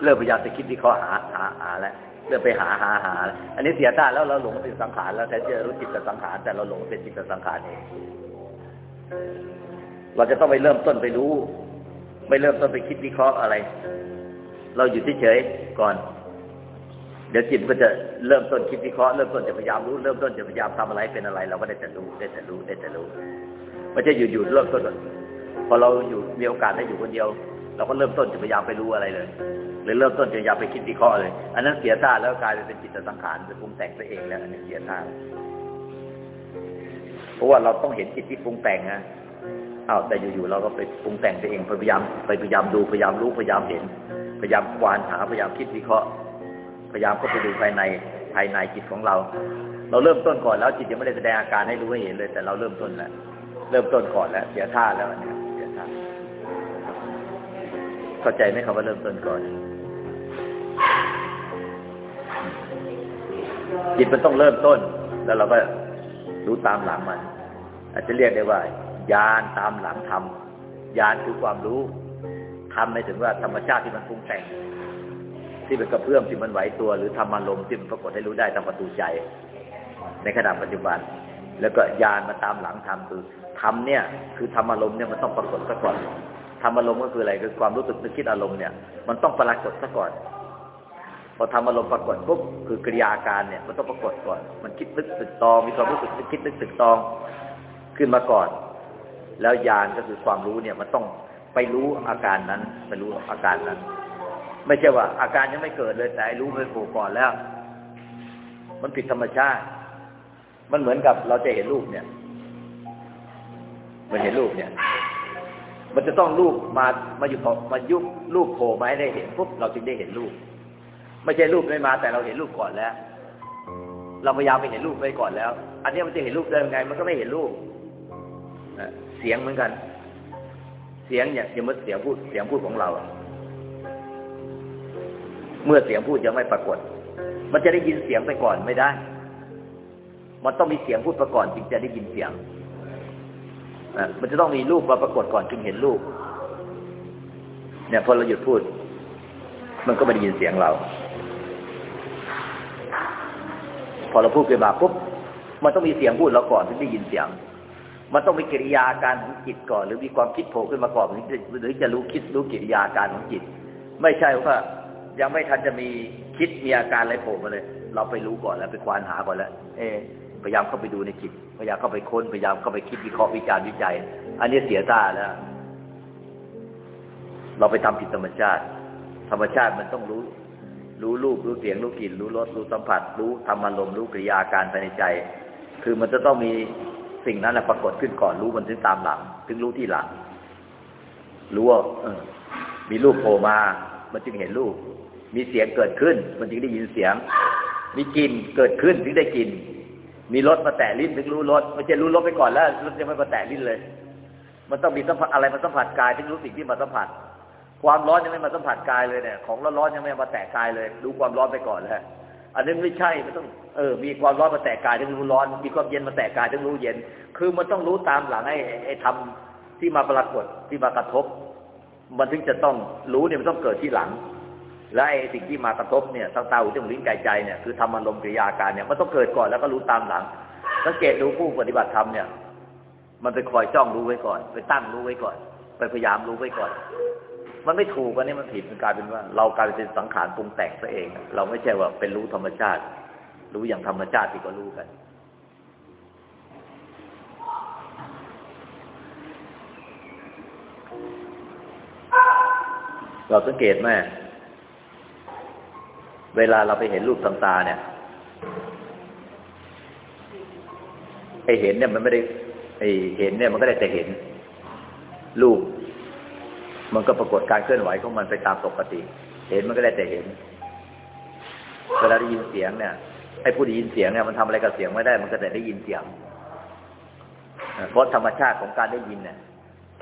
เริ่มพยายามจะคิดที่เขาหาหาหาแล้วเริ่มไปหาหาหา อันนี้เสียท่าแล้วเราหลงเป็นสังขารแล้วแทนที่จะรู้จิตกับสังขารแต่เราหลงเป็นจิตกับสังขารเองเราจะต้องไปเริ่มต้นไปรู้ ไม่เริ่มต้นไปคิดวิเคราะห์อะไร เราอยู่เฉยๆก่อน เดี๋ยวจิตก็จะเริ่มต้นคิดวิเคราะห์เริ่มต้นจะพยายามรู้เริ่มต้นจะพยายามทำอะไรเป็นอะไร เราก็ได้แต่รู้ได้แต่รู้ได้แต่รู้ไม่ใช่อยู่ๆเริ่มต้นพอเราอยู่มีโอกาสได้อยู่คนเดียว เราก็เริ่มต้นจะพยายามไปรู้อะไรเลยหรือเริ่มต้นจะพยายามไปคิดวิเคราะห์เลย อันนั้นเสียท่าแล้วกลายเป็นจิตสังขารเป็นปรุงแต่งตัวเองแล้วอันนี้เสียท่าเพราะว่าเราต้องเห็นจิตที่ปรุงแต่งนะอ้าวแต่อยู่ๆเราก็ไปปรุงแต่งตัวเองพยายามไปพยายามดูพยายามรู้พยายามเห็น พยายามควานหาพยายามคิดวิเคราะห์ พยายามเข้าไปดูภายในภายในจิตของเรา เราเริ่มต้นก่อนแล้วจิตยังไม่ได้แสดงอาการให้รู้ให้เห็นเลย แต่เราเริ่มต้นแล้วเริ่มต้นก่อนแล้วเสียท่าแล้วเนี่ย เข้าใจไหมครับว่าเริ่มต้นก่อน จิตมันต้องเริ่มต้น แล้วเราก็รู้ตามหลังมัน อาจจะเรียกได้ว่า ยานตามหลังทำยานคือความรู้ทำในถึงว่าธรรมชาติที่มันปรุงแต่ง ที่เป็นกระเพื่อมที่มันไหวตัว หรือธรรมารมณ์ที่มันปรากฏให้รู้ได้ตามประตูใจ ในขณะปัจจุบัน แล้วก็ยานมาตามหลังทำคือทำเนี่ย คือธรรมารมณ์เนี่ยมันต้องปรากฏซะก่อน ธรรมารมณ์ก็คืออะไรคือความรู้สึกนึกคิดอารมณ์เนี่ยมันต้องปรากฏซะก่อน พอทำอารมณ์ปรากฏปุ๊บคือกิริยาการเนี่ยมันต้องปรากฏก่อน มันคิดนึกสึกตอง มีความรู้สึกนึกคิดนึกสึกตองขึ้นมาก่อน แล้วญาณก็คือความรู้เนี่ยมันต้องไปรู้อาการนั้นไปรู้อาการนั้น ไม่ใช่ว่า อาการยังไม่เกิดเลยแต่รู้ไปโผล่ก่อนแล้ว มันผิดธรรมชาติ มันเหมือนกับเราจะเห็นรูปเนี่ย มันเห็นรูปเนี่ย มันจะต้องรูปมามาอยู่มายุบรูปโผล่มาให้ได้เห็นปุ๊บเราจึงได้เห็นรูปไม่ใช่รูปไม่มาแต่เราเห็นรูปก่อนแล้ว เราพยายามไปเห็นรูปไปก่อนแล้ว อันนี้มันจะเห็นรูปได้ยังไง มันก็ไม่เห็นรูปเสียงเหมือนกัน เสียงอย่างอย่างมื่อเสียงพูดเสียงพูดของเรา เมื่อเสียงพูดยังไม่ปรากฏ มันจะได้ยินเสียงไปก่อนไม่ได้ มันต้องมีเสียงพูดประก่อนจึงจะได้ยินเสียง มันจะต้องมีรูปมาปรากฏก่อนจึงเห็นรูป เนี่ยพอเราหยุดพูด มันก็ไม่ได้ยินเสียงเรา พอเราพูดไปมาปุ๊บมันต้องมีเสียงพูดเราก่อนถึงได้ยินเสียง มันต้องมีกิริยาการของจิตก่อน หรือมีความคิดโผล่ขึ้นมาก่อนถึงจะหรือจะรู้คิดรู้กิริยาการของจิต ไม่ใช่ว่ายังไม่ทันจะมีคิดมีอาการอะไรโผล่มาเลย เราไปรู้ก่อนแล้วไปควานหาก่อนแล้ว เอ พยายามเข้าไปดูในจิต พยายามเข้าไปค้น พยายามเข้าไปคิดวิเคราะห์วิจารณ์วิจัย อันนี้เสียท่าแล้ว เราไปทำผิดธรรมชาติ ธรรมชาติมันต้องรู้ รู้รูป รู้เสียง รู้กลิ่น รู้รส รู้สัมผัส รู้ธรรมอารมณ์ รู้กิริยาการภายในใจ คือมันจะต้องมีสิ่งนั้นปรากฏขึ้นก่อน รู้มันถึงตามหลัง ถึงรู้ที่หลัง รู้ว่ามีรูปโผล่มา มันจึงเห็นรูป มีเสียงเกิดขึ้น มันจึงได้ยินเสียง มีกลิ่นเกิดขึ้นถึงได้กลิ่น มีรสมาแตะลิ้นถึงรู้รสไม่ใช่รู้รสไปก่อนแล้วรสยังไม่มาแตะลิ้นเลย มันต้องมีสัมผัสอะไรมาสัมผัสกายถึงรู้สิ่งที่มาสัมผัส ความร้อนยังไม่มาสัมผัสกายเลยเนี่ย ของร้อนๆยังไม่มาแตะกายเลย ดูความร้อนไปก่อนแล้ว อันนี้ไม่ใช่มันต้องเออ มีความร้อนมาแตะกายถึงรู้ร้อน มีความเย็นมาแตะกายถึงรู้เย็น คือมันต้องรู้ตามหลังไอ้ไอ้ทำที่มาปรากฏที่มากระทบ มันถึงจะต้องรู้เนี่ยมันต้องเกิดที่หลัง และไอ้สิ่งที่มากระทบเนี่ยตั้งตาหูจมูกลิ้นกายใจเนี่ยคือทำอารมณ์กิริยาการเนี่ยมันต้องเกิดก่อนแล้วก็รู้ตามหลังสังเกตดูผู้ปฏิบัติธรรมเนี่ย มันไปคอยจ้องรู้ไว้ก่อน ไปตั้งรู้ไว้ก่อน ไปพยายามรู้ไว้ก่อน มันไม่ถูกอันนี้มันผิดมันกลายเป็นว่า เรากลายเป็นสังขารปรุงแต่งซะเอง เราไม่ใช่ว่าเป็นรู้ธรรมชาติ รู้อย่างธรรมชาติที่ก็รู้กันเราสังเกตไหม เวลาเราไปเห็นรูปทางตาเนี่ยไอเห็นเนี่ยมันไม่ได้ไอเห็นเนี่ยมันก็ได้แต่เห็น รูป มันก็ปรากฏการเคลื่อนไหวของมันไปตามปกติ เห็นมันก็ได้แต่เห็นเวลาได้ยินเสียงเนี่ยไอ้ผู้ได้ยินเสียงเนี่ยมันทำอะไรกับเสียงไม่ได้ มันก็แต่ได้ยินเสียงเพราะธรรมชาติของการได้ยินเนี่ย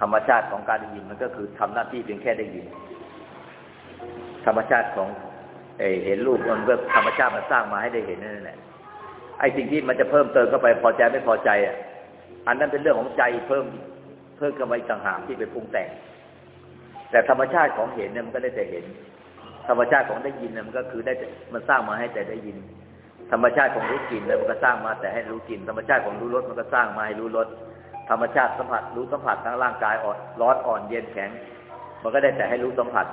ธรรมชาติของการได้ยินมันก็คือทำหน้าที่เพียงแค่ได้ยิน ธรรมชาติของ เอเห็นรูปมันก็ธรรมชาติมันสร้างมาให้ได้เห็นนั่นแหละไอ้สิ่งที่มันจะเพิ่มเติมเข้าไปพอใจไม่พอใจอะ อันนั้นเป็นเรื่องของใจเพิ่มเพิ่มเข้ามาอีกต่างหากที่ไปปรุงแต่ง แต่ธรรมชาติของเห็นเนี่ยมันก็ได้แต่เห็น ธรรมชาติของได้ยินเนี่ยมันก็คือได้มันสร้างมาให้แต่ได้ยิน ธรรมชาติของรู้กลิ่นเนี่ยมันก็สร้างมาแต่ให้รู้กลิ่น ธรรมชาติของรู้รสมันก็สร้างมาให้รู้รสธรรมชาติสัมผัสรู้สัมผัสทั้งร่างกายอ่อนร้อนอ่อนเย็นแข็ง มันก็ได้แต่ให้รู้สัมผัส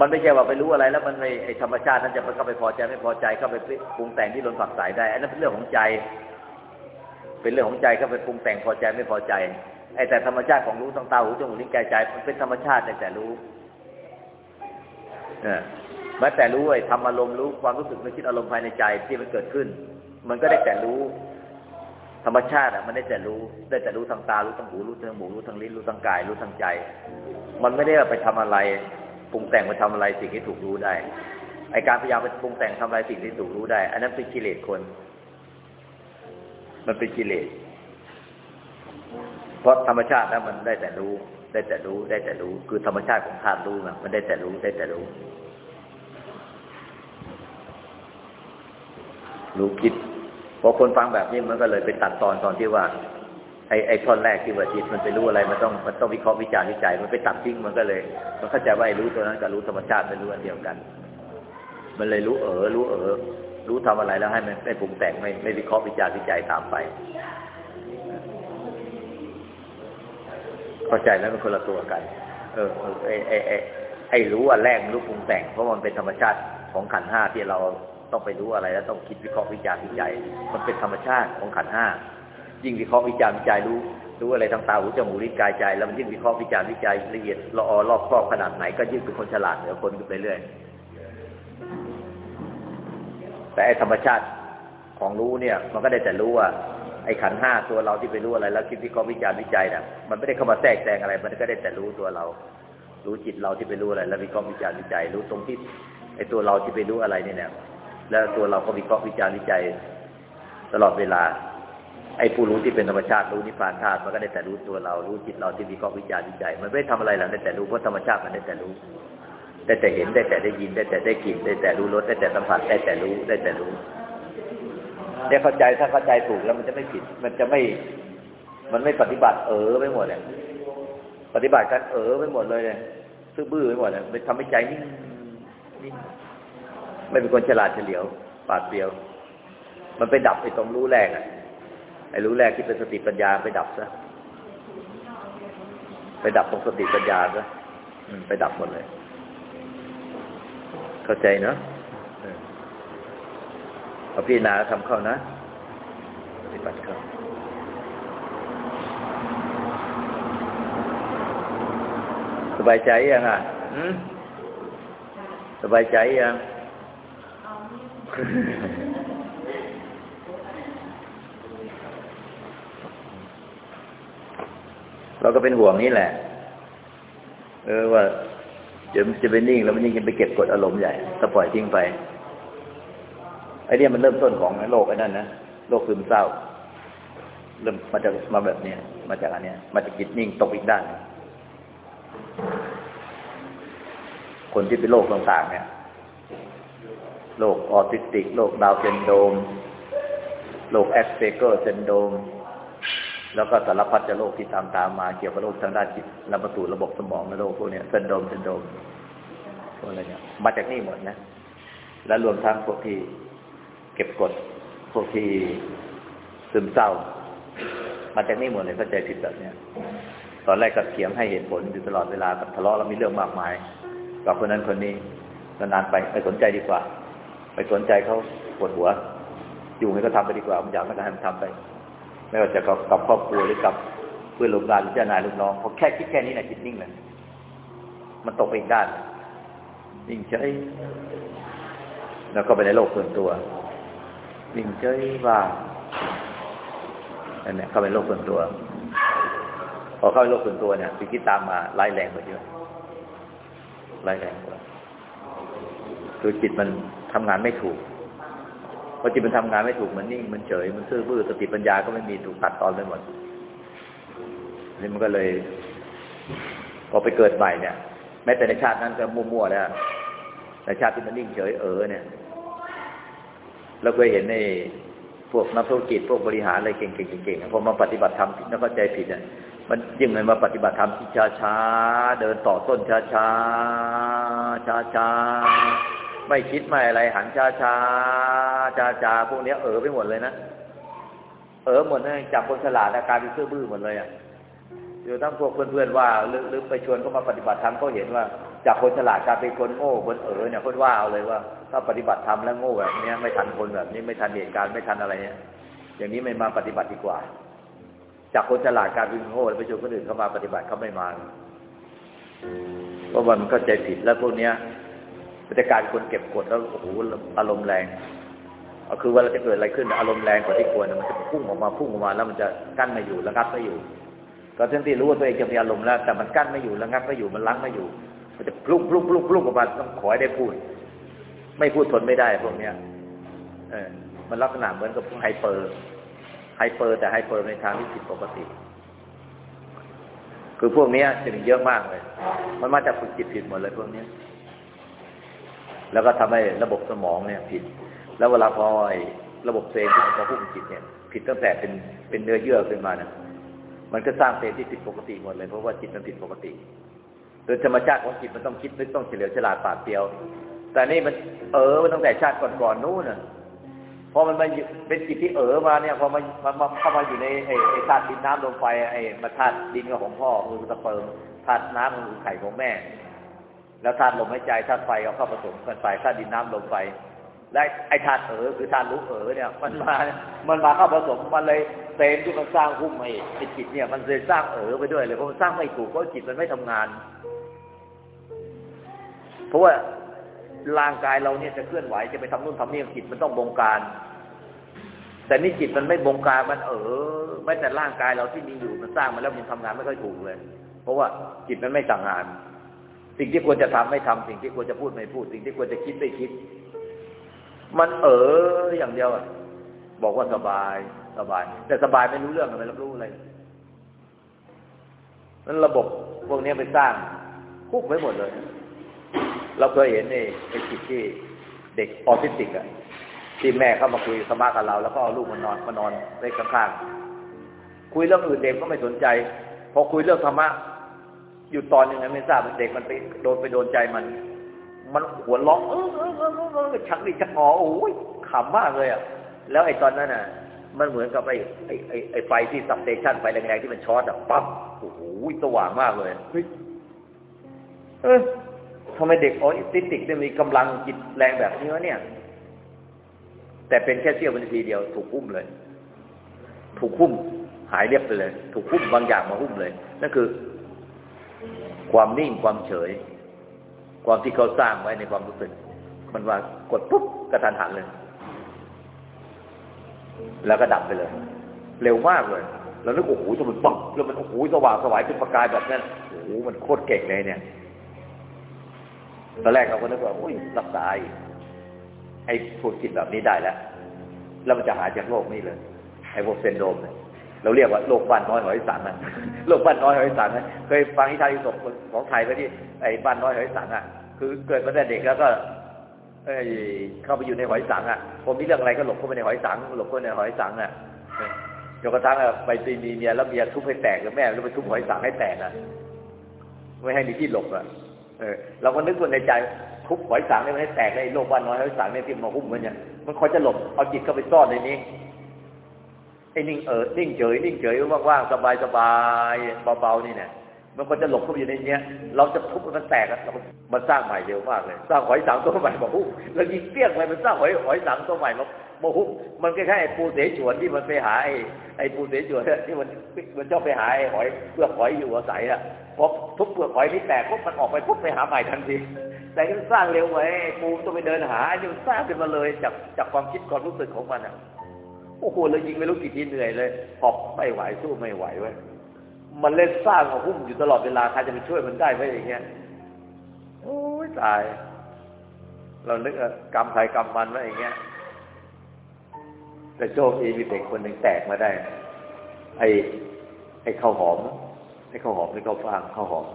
มันไม่ใช่ว่าไปรู้อะไร แล้วมันไอธรรมชาตินั้นจะมันก็ไปพอใจไม่พอใจเข้าไปปรุงแต่งที่ลนฝักสายได้อันนั้นเป็นเรื่องของใจ เป็นเรื่องของใจเข้าไปปรุงแต่งพอใจไม่พอใจไอ้แต่ธรรมชาติของรู้ทางตาหูจมูกลิ้นกายใจมันเป็นธรรมชาติแต่แต่รู้เออแม้แต่รู้ไอ้ทำอารมณ์รู้ความรู้สึกนึกคิดอารมณ์ภายในใจที่มันเกิดขึ้น มันก็ได้แต่รู้ ธรรมชาติอะมันได้แต่รู้ ได้แต่รู้ทางตารู้ทางหูรู้ทางจมูรู้ทางลิ้นรู้ทางกายรู้ทางใจ มันไม่ได้ไปทำอะไร ปรุงแต่งไปทำอะไรสิ่งที่ถูกรู้ได้ไอการพยายามไปปรุงแต่งทำอะไรสิ่งที่ถูกรู้ได้ อันนั้นเป็นกิเลสคน มันเป็นกิเลสเพราะธรรมชาติแล้วมันได้แต่รู้ ได้แต่รู้ ได้แต่รู้ คือธรรมชาติของธาตุรู้นะมันได้แต่รู้ได้แต่รู้ รู้คิดพอคนฟังแบบนี้มันก็เลยไปตัดตอนตอนที่ว่า ไอ้ไอ้ท่อนแรกที่ว่าจิตมันไปรู้อะไรมันต้องมันต้องวิเคราะห์วิจารณ์วิจัยมันไปตัดทิ้งมันก็เลย มันเข้าใจว่าไอ้รู้ตัวนั้นกับรู้ธรรมชาติเป็นรู้อันเดียวกัน มันเลยรู้เออรู้เออรู้ทำอะไรแล้วให้มันไม่ปรุงแต่งไม่ไม่วิเคราะห์วิจารณ์วิจัยตามไป เข้าใจแล้วมันคนละตัวกัน เออเออไอ้ไอ้ไอ้ไอ้รู้อันแรกรู้ปรุงแต่งเพราะมันเป็นธรรมชาติของขันห้าที่เราต้องไปรู้อะไรแล้วต้องคิดวิเคราะห์วิจารณ์วิจัย มันเป็นธรรมชาติของขันห้า ยิ่งวิเคราะห์วิจารณ์วิจัยรู้รู้อะไรทางตาหูจมูกลิ้นกายใจ แล้วมันยิ่งวิเคราะห์วิจารณ์วิจัยละเอียดละออรอบครอบขนาดไหนก็ยิ่งเป็นคนฉลาดเหนือคนขึ้นไปเรื่อยแต่ไอธรรมชาติของรู้เนี่ย มันก็ได้แต่รู้ว่าไอ้ขันห้าตัวเราที่ไปรู้อะไร แล้วคิดวิเคราะห์วิจารณ์วิจัยน่ะมันไม่ได้เข้ามาแทรกแซงอะไร มันก็ได้แต่รู้ตัวเรา รู้จิตเราที่ไปรู้อะไร แล้ววิเคราะห์วิจารณ์วิจัย รู้ตรงที่ไอ้ตัวเราที่ไปรู้อะไรเนี่ยแล้วตัวเราก็วิเคราะห์วิจารณ์วิจัย ตลอดเวลา ไอ้ผู้รู้ที่เป็นธรรมชาติรู้นิพพานธาตุมันก็ได้แต่รู้ตัวเรารู้จิตเราที่วิเคราะห์วิจารณ์วิจัย มันไม่ได้ทำอะไรหรอกได้แต่รู้เพราะธรรมชาติมันได้แต่รู้ ได้แต่เห็นได้แต่ได้ยินได้แต่ได้กลิ่นได้แต่รู้รสได้แต่สัมผัสได้แต่รู้ได้แต่รู้เนี่ยเข้าใจถ้าเข้าใจถูกแล้วมันจะไม่ผิด มันจะไม่ มันไม่ปฏิบัติเออไปหมดเลยปฏิบัติกันเออไปหมดเลยเนี่ยซื่อบื้อไปหมดเลยมันทำให้ใจนิ่งนิ่งไม่เป็นคนฉลาดเฉลียวปาดเปรียว มันไปดับไอ้ตรงรู้แรกอะ ไอ้รู้แรกที่เป็นสติปัญญาไปดับซะไปดับตรงสติปัญญาซะไปดับหมดเลย เข้าใจเนาะเอาพี่นาทำเข้านะปฏิบัติเข้าสบายใจยังอะสบายใจยัง เราก็เป็นห่วงนี่แหละ เออว่าเดี๋ยวมันจะไปนิ่งแล้วมันยิ่งจะไปเก็บกดอารมณ์ใหญ่ถ้าปล่อยทิ้งไปไอ้นี่มันเริ่มต้นของโรคไอ้นั่นนะโรคซึมเศร้า เริ่มมาจากมาแบบเนี้ยมาจากอันเนี้ยมาจากจิตนิ่งตกอีกด้าน คนที่เป็นโรคต่างๆเนี่ยโรคออทิสติกโรค Down syndromeโรค Asperger syndrome แล้วก็สารพัดจะโรคที่ตามตามมาเกี่ยวกับโรคทางด้านจิตระบบตูระบบสมองและโรคพวกนี้ syndrome syndrome พวกอะไรเนี่ยมาจากนี่หมดนะ และรวมทั้งพวกที่เก็บกดพวกที่ซึมเศร้า มาจากนี่หมดเลยเข้าใจผิดแบบเนี้ยตอนแรกกับเถียงให้เหตุผลอยู่ตลอดเวลากับทะเลาะแล้วมีเรื่องมากมายกับคนนั้นคนนี้นานๆไปไปสนใจดีกว่า ไปสนใจเขาปวดหัว อยู่ให้เขาทำไปดีกว่าผมอยากให้เขาทำไป ไม่ว่าจะกับกับครอบครัวหรือกับเพื่อนร่วมงานหรือเจ้านายลูกน้องพอแค่คิดแค่นี้นะจิตนิ่งเลยมันตกไปอีกด้านนิ่งเฉยแล้วก็ไปในโลกส่วนตัวนิ่งเฉยว่างนั่นแหละเข้าไปโลกส่วนตัว พอเข้าไปโลกส่วนตัวเนี่ยสิ่งที่ตามมาไล่แรงกว่าเยอะไล่แรงกว่าคือจิตมันทำงานไม่ถูก อจิตมันทำงานไม่ถูกมันนิ่งมันเฉย มันซื่อบื้อสติปัญญาก็ไม่มีถูกตัดตอนไปหมดนี่มันก็เลยพอไปเกิดใหม่เนี่ยแม้แต่ในชาตินั้นก็มั่วๆแล้วในชาติที่มันนิ่งเฉยเออเนี่ยเราเคยเห็นในพวกนักธุรกิจพวกบริหารอะไรเก่งๆเก่งๆพอมาปฏิบัติธรรมแล้วก็ใจผิดเนี่ยมันยิ่งเลยมาปฏิบัติธรรมที่ช้าๆเดินต่อต้นช้าๆช้าๆ ไม่คิดไม่อะไรหันช้าๆช้าพวกนี้เออไปหมดเลยนะเออหมดเลยจากคนฉลาดอาการเป็นซื่อบื้อหมดเลยอะอยู่ทั้งพวกเพื่อนๆว่าหรือไปชวนเขามาปฏิบัติธรรมก็เห็นว่า จากคนฉลาดกลายเป็นคนโง่คนเออเนี่ยคนว่าเอาเลยว่า ถ้าปฏิบัติธรรมแล้วโง่แบบนี้ไม่ทันคนแบบนี้ไม่ทันเหตุการณ์ไม่ทันอะไรเนี่ยอย่างนี้ไม่มาปฏิบัติดีกว่า จากคนฉลาดกลายเป็นโง่ไปชวนคนอื่นเข้ามาปฏิบัติเขาไม่มาเพราะมันเข้าใจผิดแล้วพวกเนี้ย มันจะกายเป็นคนเก็บกดแล้วโอ้โหอารมณ์แรงคือว่าเราจะเกิดอะไรขึ้นอารมณ์แรงกว่าที่ควรมันจะพุ่งออกมาพุ่งออกมาแล้วมันจะกั้นไม่อยู่ระงับไม่อยู่ ก็ทั้งที่รู้ว่าตัวเองจะมีอารมณ์แล้ว แต่มันกั้นไม่อยู่ระงับไม่อยู่มันลังไม่อยู่ มันจะพลุกพลุกพลุกพลุกออกมาต้องขอให้ได้พูด ไม่พูดทนไม่ได้พวกเนี้ยเออ มันลักษณะเหมือนกับ hyper hyper แต่ hyper ในทางที่ผิดปกติ คือพวกนี้จะมีเยอะมากเลย มันมาจากฝึกจิตผิดหมดเลยพวกนี้ แล้วก็ทำให้ระบบสมองเนี่ยผิด แล้วเวลาพอระบบเซลล์ที่มันจะพุ่งจิตเนี่ย ผิดตั้งแต่เป็นเป็นเนื้อเยื่อขึ้นมาเนี่ยมันก็สร้างเซลล์ที่ผิดปกติหมดเลยเพราะว่าจิตมันผิดปกติโดยธรรมชาติของจิตมันต้องคิดนึกต้องเฉลียวฉลาดปาดเปียว แต่นี่มันเออมันตั้งแต่ชาติก่อนๆนู้นน่ะพอมันมาเป็นจิตที่เออมาเนี่ยพอมันมันเข้ามาอยู่ในไอ้ธาตุดินน้ำลมไฟไอ้มาธาตุดินก็ของพ่อคือสเปิร์มธาตุน้ำคือไข่ของแม่ แล้วธาตุลมหายใจธาตุไฟเอาเข้าผสมกันไปธาตุดินน้ำลมไฟและไอ้ธาตุเออคือธาตุรู้เออเนี่ย มันมา มันมาเข้าผสมมันเลยเซนที่มันสร้างหุ้มไอ้ไอ้จิตเนี่ยมันเลยสร้างเออไปด้วยเลยเพราะมันสร้างไม่ถูกเพราะจิตมันไม่ทำงาน เพราะว่าร่างกายเราเนี่ยจะเคลื่อนไหวจะไปทำนู่นทำนี่จิตมันต้องบงการ แต่นี่จิตมันไม่บงการมันเออไม่แต่ร่างกายเราที่มีอยู่มันสร้างมาแล้วมันทำงานไม่ค่อยถูกเลย เพราะว่าจิตมันไม่สั่งงาน สิ่งที่ควรจะทำไม่ทำสิ่งที่ควรจะพูดไม่พูด สิ่งที่ควรจะคิดไม่คิด มันเอออย่างเดียวอะบอกว่าสบายสบาย แต่สบายไม่รู้เรื่องไม่รับรู้อะไรนั้นระบบพวกนี้ไปสร้างคุกไว้หมดเลย เราเคยเห็นในไอ้จิตที่เด็กออทิสติกอะที่แม่เข้ามาคุยสมากับเรา แล้วก็เอาลูกมานอนมานอนในข้างๆคุยเรื่องอื่นเด็กก็ไม่สนใจ พอคุยเรื่องธรรมะ อยู่ตอนยังไงไม่ทราบเด็กมันไปโดนไปโดนใจมัน มันหัวเราะเออเออเออเออชักดิชักงอโอ้ยขำมากเลยอะ แล้วไอ้ตอนนั้นอะ มันเหมือนกับไอ้ไอ้ไอ้ไอ้ไฟที่ substation ไฟแรงๆที่มันช็อตอะปั๊บโอ้โหสว่างมากเลยเฮ้ยเออทำไมเด็กออทิสติกได้มีกำลังจิตแรงแบบนี้วะเนี่ย แต่เป็นแค่เสี้ยววินาทีเดียวถูกหุ้มเลย ถูกหุ้มหายเรียบไปเลย ถูกหุ้มบางอย่างมาหุ้มเลย นั่นคือ ความนิ่งความเฉย ความที่เขาสร้างไว้ในความรู้สึก มันว่ากดปุ๊บกระทันหันเลย แล้วก็ดับไปเลย เร็วมากเลย แล้วนึกโอ้โหจะมันปังแล้วมันโอ้โหสว่างสวายเป็นประกายแบบนั้นโอ้โหมันโคตรเก่งเลยเนี่ยตอนแรกเราก็นึกว่าโอ้ยรักษาไอ้พวกจิตแบบนี้ได้แล้วแล้วมันจะหายจากโรคนี้เลยไอ้พวกเซนโดมเนี่ย เราเรียกว่าโรคบ้านน้อยหอยสังอะโรคบ้านน้อยหอยสังนะเคยฟังนิทานอิศกของไทยไปที่ไอ้บ้านน้อยหอยสังอะ คือเกิดมาแต่เด็กแล้วก็เอ้เข้าไปอยู่ในหอยสังอะพอมีเรื่องอะไรก็หลบเข้าไปในหอยสังหลบเข้าไปในหอยสังอะจนกระทั่งไปตีมีเมียแล้วเมียทุบให้แตกแล้วแม่แล้วไปทุบหอยสังให้แตกอะไม่ให้มีที่หลบอะเออเราก็นึกว่าในใจทุบหอยสังเนี่ยมันให้แตกในโลกบ้านน้อยหอยสังเนี่ยที่มาหุ้มมันเนี่ยมันคอยจะหลบเอาจิตเข้าไปซ่อนในนี้ ไอ้นิ่งเออนิ่งเฉยนิ่งเฉยว่างๆสบายสบายเบาๆนี่เนี่ยมันก็จะหลบเข้าไปอยู่ในเนี้ย เราจะทุบมันแตกเรามันสร้างใหม่เร็วมากเลย สร้างหอยสังตัวใหม่มาหุ้แล้วยิงเปี้ยงไปมันสร้างหอยหอยสังตัวใหม่มามาหุ้มันแคล้ายๆไอ้ปูเสฉวนที่มันไปหาไอ้ไอ้ปูเสฉวนที่มันมันชอบไปหาไอ้หอยเปลือกหอยอยู่อาศัยอะพอทุบเปลือกหอยนี่แตกปุ๊บมันออกไปปุ๊บไปหาใหม่ทันทีแต่ที่มันสร้างเร็วไว้ปูต้องไปเดินหาอ้นี่มันสร้างขึ้นมาเลยจากจากความคิดความรู้สึกของมันอะ โอ้โหเลยยิงไม่รู้กี่ทีเหนื่อยเลยหอบไม่ไหวสู้ไม่ไหวเว้ยมันเล่นสร้างเอาหุ้มอยู่ตลอดเวลาใครจะไปช่วยมันได้ไหมอย่างเงี้ยโอ้ยตาย เรานึกกรรมใครกรรมมันว่าอย่างเงี้ยแต่โชคดีมีเด็กคนหนึ่งแตกมาได้ ไอ้ไอ้ข้าวหอมไอ้ข้าวหอมไอ้ข้าวฟางข้าวหอม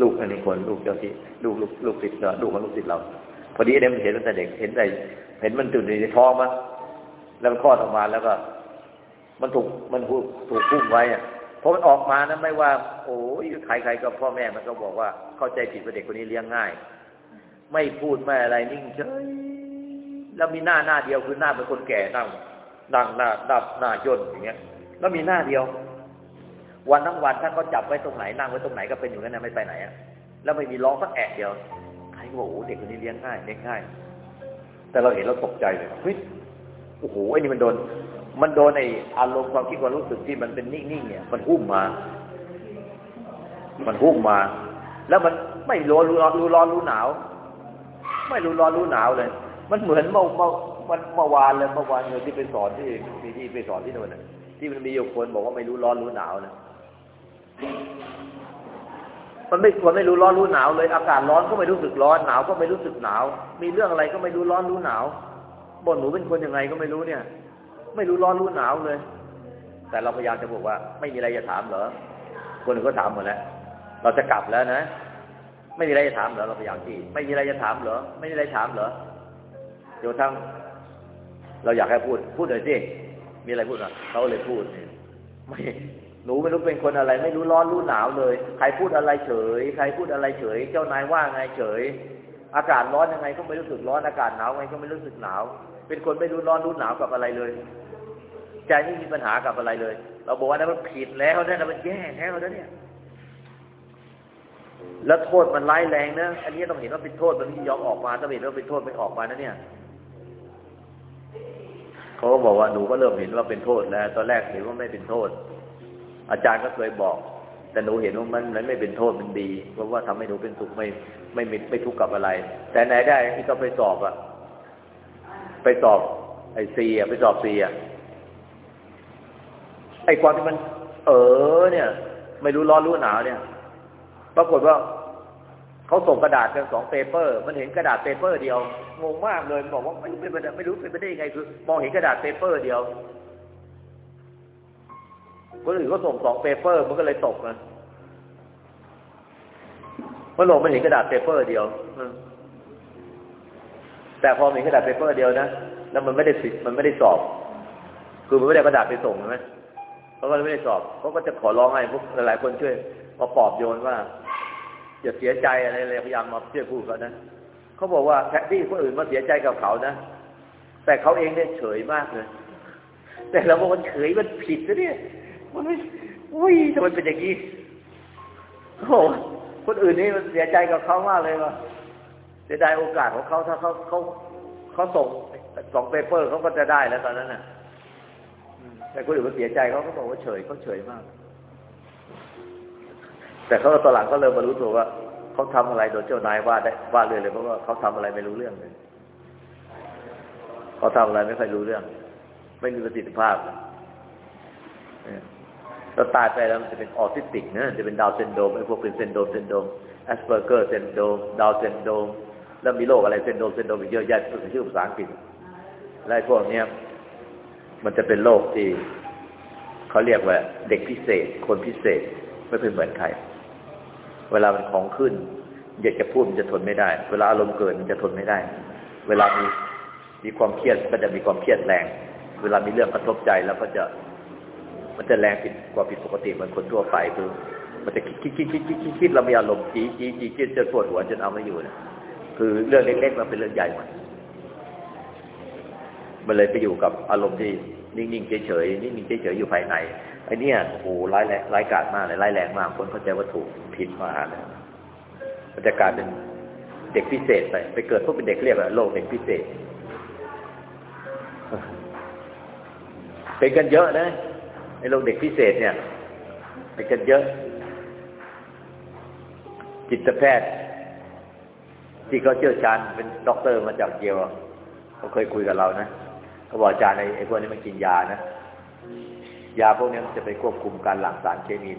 ลูกอันนี้คนลูกเจ้าที่ลูกลูกลูกศิษย์เราลูกของลูกศิษย์เรา พอดีไอ้เด็กมันเห็นตั้งแต่เด็กเห็นแต่เห็นมันตื่นในท้องมัน แล้วมันคลอดออกมาแล้วก็ มันถูกมันถูกถูกพุ่มไว้อะพอมันออกมานะไม่ว่า โอ้ยใครๆกับพ่อแม่มันก็บอกว่าเข้าใจผิดว่าเด็กคนนี้เลี้ยงง่าย ไม่พูดไม่อะไรนิ่งเฉยแล้วมีหน้าหน้าเดียวคือหน้าเป็นคนแก่นั่งนั่งหน้าหน้าหน้าย่นอย่างเงี้ย แล้วมีหน้าเดียว วันทั้งวันถ้าเขาจับไว้ตรงไหนนั่งไว้ตรงไหนก็เป็นอยู่นั้นนะไม่ไปไหนอะแล้วไม่มีร้องสักแอะเดียวใครก็บอกโอ้เด็กคนนี้เลี้ยงง่ายเลี้ยงง่าย แต่เราเห็นเราตกใจเลยเฮ้ย โอ้โหไอ้นี่มันโดน มันโดนไอ้อารมณ์ความคิดความรู้สึกที่มันเป็นนิ่งๆเนี่ย มันหุ้มมา มันหุ้มมา แล้วมันไม่รู้รู้ร้อนรู้ร้อนรู้หนาว ไม่รู้ร้อนรู้หนาวเลย มันเหมือนเมื่อเมื่อมันเมื่อวานเลยเมื่อวานเลยที่ไปสอนที่มีที่ไปสอนที่โน่นที่มันมีอยู่คนบอกว่าไม่รู้ร้อนรู้หนาวนะมันไม่ควรไม่รู้ร้อนรู้หนาวเลย อากาศร้อนก็ไม่รู้สึกร้อนหนาวก็ไม่รู้สึกหนาว มีเรื่องอะไรก็ไม่รู้ร้อนรู้หนาว บ่นหนูเป็นคนยังไงก็ไม่รู้เนี่ย ไม่รู้ร้อนรู้หนาวเลย แต่เราพยายามจะบอกว่า ไม่มีอะไรจะถามเหรอคนอื่นก็ถามหมดแล้วเราจะกลับแล้วนะ ไม่มีอะไรจะถามเหรอเราพยายามที่ ไม่มีอะไรจะถามเหรอ ไม่มีอะไรถามเหรอโยทั้งเราอยากให้พูด พูดหน่อยสิมีอะไรพูดอะเขาเลยพูดไม่หนูไม่รู้เป็นคนอะไร ไม่รู้ร้อนรู้หนาวเลย ใครพูดอะไรเฉย ใครพูดอะไรเฉย เจ้านายว่าไงเฉย อากาศร้อนยังไงก็ไม่รู้สึกร้อนอากาศหนาวยังไงก็ไม่รู้สึกหนาว เป็นคนไม่รู้ร้อนรู้หนาวกับอะไรเลย ใจไม่มีปัญหากับอะไรเลย เราบอกว่านั้นมันผิดแล้วนั่นมันแย่แล้วนะเนี่ย แล้วโทษมันร้ายแรงนะอันนี้ต้องเห็นว่าเป็นโทษมันไม่ยอมออกมาต้องเห็นว่าเป็นโทษไม่ออกมานะเนี่ยเขาก็บอกว่าหนูก็เริ่มเห็นว่าเป็นโทษแล้ว ตอนแรกเห็นว่าไม่เป็นโทษ อาจารย์ก็เคยบอก แต่หนูเห็นว่ามันมันไม่เป็นโทษมันดี เพราะว่าทำให้หนูเป็นสุขไม่ไม่ไม่ไม่ทุกข์กับอะไร แต่ไหนได้ที่เขาไปสอบอะไปสอบ ไอ้ซีอะไปสอบซีอะไอ้ความที่มัน เออ เนี่ย ไม่รู้ร้อนรู้หนาวเนี่ย ปรากฏว่าเขาส่งกระดาษกันสอง paper มันเห็นกระดาษ paper เดียวงงมากเลยบอกว่าไม่เป็นไปได้ไม่รู้เป็นไปได้ยังไงคือ มองเห็นกระดาษ paper เดียว คนอื่นก็ส่งสอง paper มันก็เลยตกนะเพราะลงมันเห็นกระดาษ paper เดียวแต่พอมีกระดาษเปเปอร์เดียวนะแล้วมันไม่ได้สิมันไม่ได้สอบ คือมันไม่ได้กระดาษไปส่งใช่ไหมเขาก็ไม่ได้สอบเขาก็จะขอร้องให้พวกหลายๆคนช่วยมาปลอบโยนว่าอย่าเสียใจอะไรเลยพยายามมาช่วยพูดเขานะเขาบอกว่าแทนที่คนอื่นมาเสียใจกับเขานะแต่เขาเองเนี่ยเฉยมากเลยแต่เราบอกมันเฉยมันผิดนะเนี่ย มันไม่อุ้ยทำไมเป็นอย่างนี้โอ้คนอื่นนี่มันเสียใจกับเขามากเลยว่ะเสียดายโอกาสของเขาถ้าเขาเขาเขาส่งสองเปเปอร์เขาก็จะได้แล้วตอนนั้นน่ะแต่คนอื่นมันเสียใจเขาก็บอกว่าเฉยเขาเฉยมาก แต่เขาตอนหลังก็เริ่มมารู้ตัวว่าเขาทำอะไรโดนเจ้านายว่าได้ว่าเลยเลยเพราะว่าเขาทำอะไรไม่รู้เรื่องเลยเขาทำอะไรไม่ค่อยรู้เรื่อง ไม่มีประสิทธิภาพ ถ้าตายไปแล้วมันจะเป็นออทิสติกนะจะเป็น Down syndrome ไอ้พวกเป็น syndrome syndrome Asperger syndrome Down syndrome แล้วมีโรคอะไร syndrome syndrome อีกเยอะแยะเป็นชื่อภาษาอังกฤษและพวกเนี้ยมันจะเป็นโรคที่เขาเรียกว่าเด็กพิเศษ คนพิเศษไม่เป็นเหมือนใคร เวลามันของขึ้นอยากจะพูดมันจะทนไม่ได้ เวลาอารมณ์เกิดมันจะทนไม่ได้ เวลามีมีความเครียดก็จะมีความเครียดแรง เวลามีเรื่องกระทบใจแล้วก็จะ มันจะแรงผิดกว่าผิดปกติเหมือนคนทั่วไปคือ มันจะคิดคิดคิดคิดคิดคิดคิดเรามีอารมณ์จีจีจีจีจนปวดหัวจนเอาไม่อยู่นะคือเรื่องเล็กๆมันเป็นเรื่องใหญ่หมดมันเลยไปอยู่กับอารมณ์ที่นิ่งๆเฉยๆนิ่งๆเฉยๆอยู่ภายในไอ้นี่โอ้โหร้ายแรงร้ายกาจมากเลยร้ายแรงมาก คนเข้าใจว่าถูกผิดมาเลยมันจะกลายเป็นเด็กพิเศษไปไปเกิดพวกเป็นเด็กเรียกว่าโลกเด็กพิเศษเป็นกันเยอะนะ ไอ้โรคเด็กพิเศษเนี่ยเป็นกันเยอะ จิตแพทย์ ที่เขาเชี่ยวชาญเป็นด็อกเตอร์มาจาก Yale เขาเคยคุยกับเรานะเขาบอกอาจารย์ไอ้ไอ้พวกนี้มันกินยานะ ยาพวกนี้มันจะไปควบคุมการหลั่งสารเคมี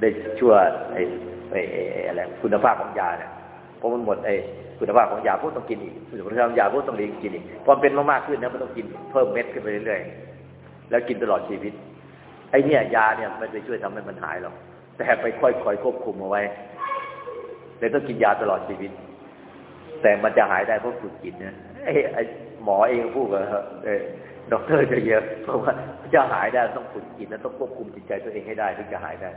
ได้ชั่วไอ้ไอ้อะไรคุณภาพของยาเนี่ยเพราะมันหมดไอ้คุณภาพของยาพวกต้องกินอีกคุณภาพของยาพวกต้องเลี้ยงกินอีกพอเป็นมากๆขึ้นนะมันต้องกินเพิ่มเม็ดขึ้นไปเรื่อยๆ แล้วกินตลอดชีวิต ไอ้เนี่ยยาเนี่ยมันไปช่วยทำให้มันหายหรอกแต่ไปค่อยๆควบคุมเอาไว้เลยต้องกินยาตลอดชีวิต แต่มันจะหายได้เพราะฝึกจิตเนี่ยไอ้ไอ้หมอเองพูดกับเออด็อกเตอร์จะเยอะเพราะว่าจะหายได้ต้องฝึกจิตและต้องควบคุมจิตใจตัวเองให้ได้ถึงจะหายได้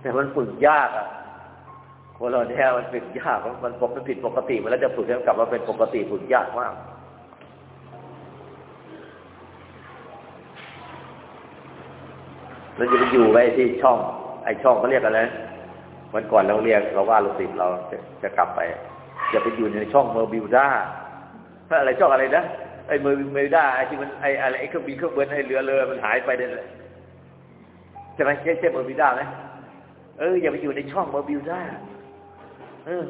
แต่มันฝึกยากอะคนเราเนี่ยมันฝึกยากมันปกติผิดปกติมันแล้วจะฝึกให้กลับมาเป็นปกติฝึกยากมาก เราจะไปอยู่ไว้ที่ช่อง ไอช่องเขาเรียกอะไรวันก่อนเราเรียกเราว่าลูกศิษย์เราจะจะกลับไปจะไปอยู่ในช่องเมอร์บิวด้าอะไรช่องอะไรนะไอเมอร์เมอร์ด้าไอที่มันไออะไรไอเครื่องบินเครื่องบินไอเรือเรือมันหายไปเลยใช่ไหมใช่ใช่เมอร์บิวด้าไหมเอออย่าไปอยู่ในช่องเบอร์มิวด้าเออ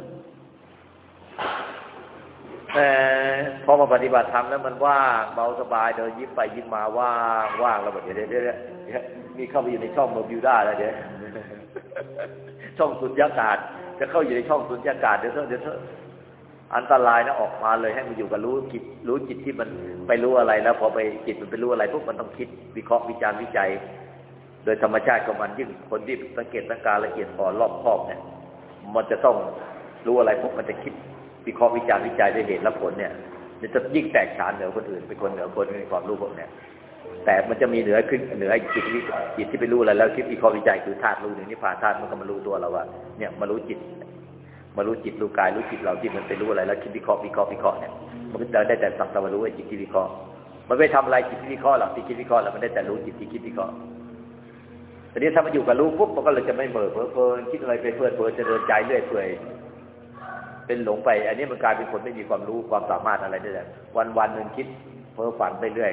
แต่พอมาปฏิบัติธรรมแล้วมันว่างเบาสบายเดินยิ้มไปยิ้มมาว่างว่างแล้วแบบเดี๋ยวเดี๋ยวเดี๋ยมีเข้าไปอยู่ในช่องเบอร์มิวด้าแล้วเดี๋ยวช่องสุญญากาศ จะเข้าอยู่ในช่องสุญญากาศเดี๋ยวเถอเดี๋ยวเถอะอันตรายนะออกมาเลยให้มันอยู่กับรู้จิตรู้จิตที่มันไปรู้อะไรแล้ว พอไปจิตมันไปรู้อะไรปุ๊บมันต้องคิดวิเคราะห์วิจารณ์วิจัย โดยธรรมชาติของมันยิ่งคนที่สังเกตสังการละเอียดพอรอบครอบเนี่ย มันจะต้องรู้อะไรปุ๊บมันจะคิด วิเคราะห์วิจารณ์วิจัยด้วยเหตุและผลเนี่ยจะยิ่งแตกฉานเหนือคนอื่นเป็นคนเหนือคนมีความรู้พวกเนี้ยแต่มันจะมีเหนือขึ้นเหนือจิตวิจิตที่ไปรู้อะไรแล้วคิดวิเคราะห์วิจัยคือธาตุรู้หนึ่งนิพพานธาตุมันก็มารู้ตัวเราว่าเนี่ยมารู้จิต มารู้จิตรู้กายรู้จิตเราที่มันไปรู้อะไรแล้วคิดวิเคราะห์วิเคราะห์วิเคราะห์เนี่ยมันก็จะได้แต่สักแต่ว่ารู้ไอ้จิตที่วิเคราะห์มันไม่ทำอะไรจิตที่วิเคราะห์หรอกที่คิดวิเคราะห์แล้วมันได้แต่รู้จิตที่คิดวิเคราะห์ทีนี้ถ้ามันอยู่กับรู้ปุ๊บมันก็เลยจะไม่เบิดเพลินคิดอะไรไปเพลินเพลินจะเดินใจเรื่อยเปื่อย เป็นหลงไป อันนี้มันกลายเป็นคนไม่มีความรู้ความสามารถอะไรได้เลยวันวันหนึ่งคิดเพ้อฝันไปเรื่อย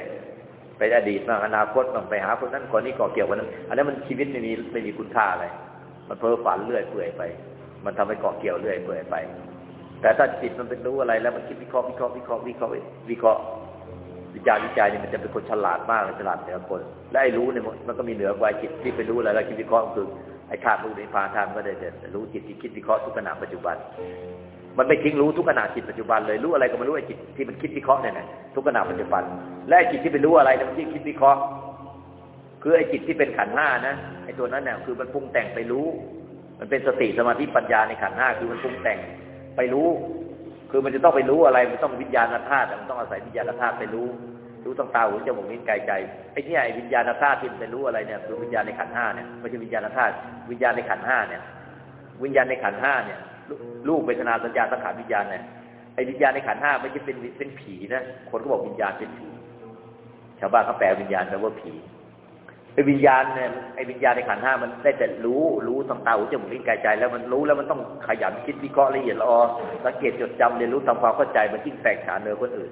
ไปอดีตบ้างอนาคตบ้างไปหาคนนั้นคนนี้ก่อเกี่ยวกันนั้นอันนั้นมันชีวิตไม่มีไม่มีคุณค่าอะไรมันเพ้อฝันเรื่อยเปื่อยไป มันทำให้เกาะเกี่ยวเรื่อยเปื่อยไป แต่ถ้าจิตมันเป็นรู้อะไรแล้วมันคิดวิเคราะห์วิเคราะห์วิเคราะห์วิเคราะห์วิเคราะห์วิจารวิจัยเนี่ยมันจะเป็นคนฉลาดมากเลยฉลาดเหนือคน และไอ้รู้เนี่ยมันก็มีเหนือกว่าจิตที่ไปรู้อะไรแล้วคิดวิเคราะห์คือไอ้ธาตุรู้ในพาธาตุก็ได้แต่รู้จิตที่คิดวิเคราะห์ทุกขณะปัจจุบัน มันไม่ทิ้งรู้ทุกขณะจิตปัจจุบันเลยรู้อะไรก็ไม่รู้ไอ้จิตที่มันคิดวิเคราะห์เนี่ยนะทุกขณะปัจจุบัน และไอ้จิตที่ไปรู้อะไรมันที่คิดวิเคราะห์ คือไอ้จิตที่เป็นขันห้านะไอ้ตัวนั้นเนี่ยคือมันปรุงแต่งไปรู้ มันเป็นสติสมาธิปัญญาในขันห้าคือมันปรุงแต่งไปรู้ คือมันจะต้องไปรู้อะไรมันต้องวิญญาณธาตุมันต้องอาศัยวิญญาณธาตุไปรู้รู้ต้องตาหูจมูกนิ้วกายใจไอ้เนี่ยไอ้วิญญาณธาตุที่มันไปรู้อะไรเนี่ยคือวิญญาณในขันห้าเนี่ยไม่ใช่วิญญาณธาตุวิญญาณในขันห้าเนี่ย วิญญาณในขันห้าเนี่ย รูปเวทนาสัญญาสังขารวิญญาณเนี่ยไอ้วิญญาณในขันห้าไม่ใช่เป็นเป็นผีนะคนก็บอกวิญญาณเป็นผีชาวบ้านเขาแปลวิญญาณแปลว่าผีไอ้วิญญาณเนี่ยไอ้วิญญาณในขันห้ามันได้แต่รู้รู้ทางตาหูจมูกลิ้นกายใจ แล้วมันรู้แล้วมันต้องขยันคิดวิเคราะห์ละเอียดละออสังเกตจดจำเรียนรู้ทำความเข้าใจมันยิ่งแตกฉานเหนือคนอื่น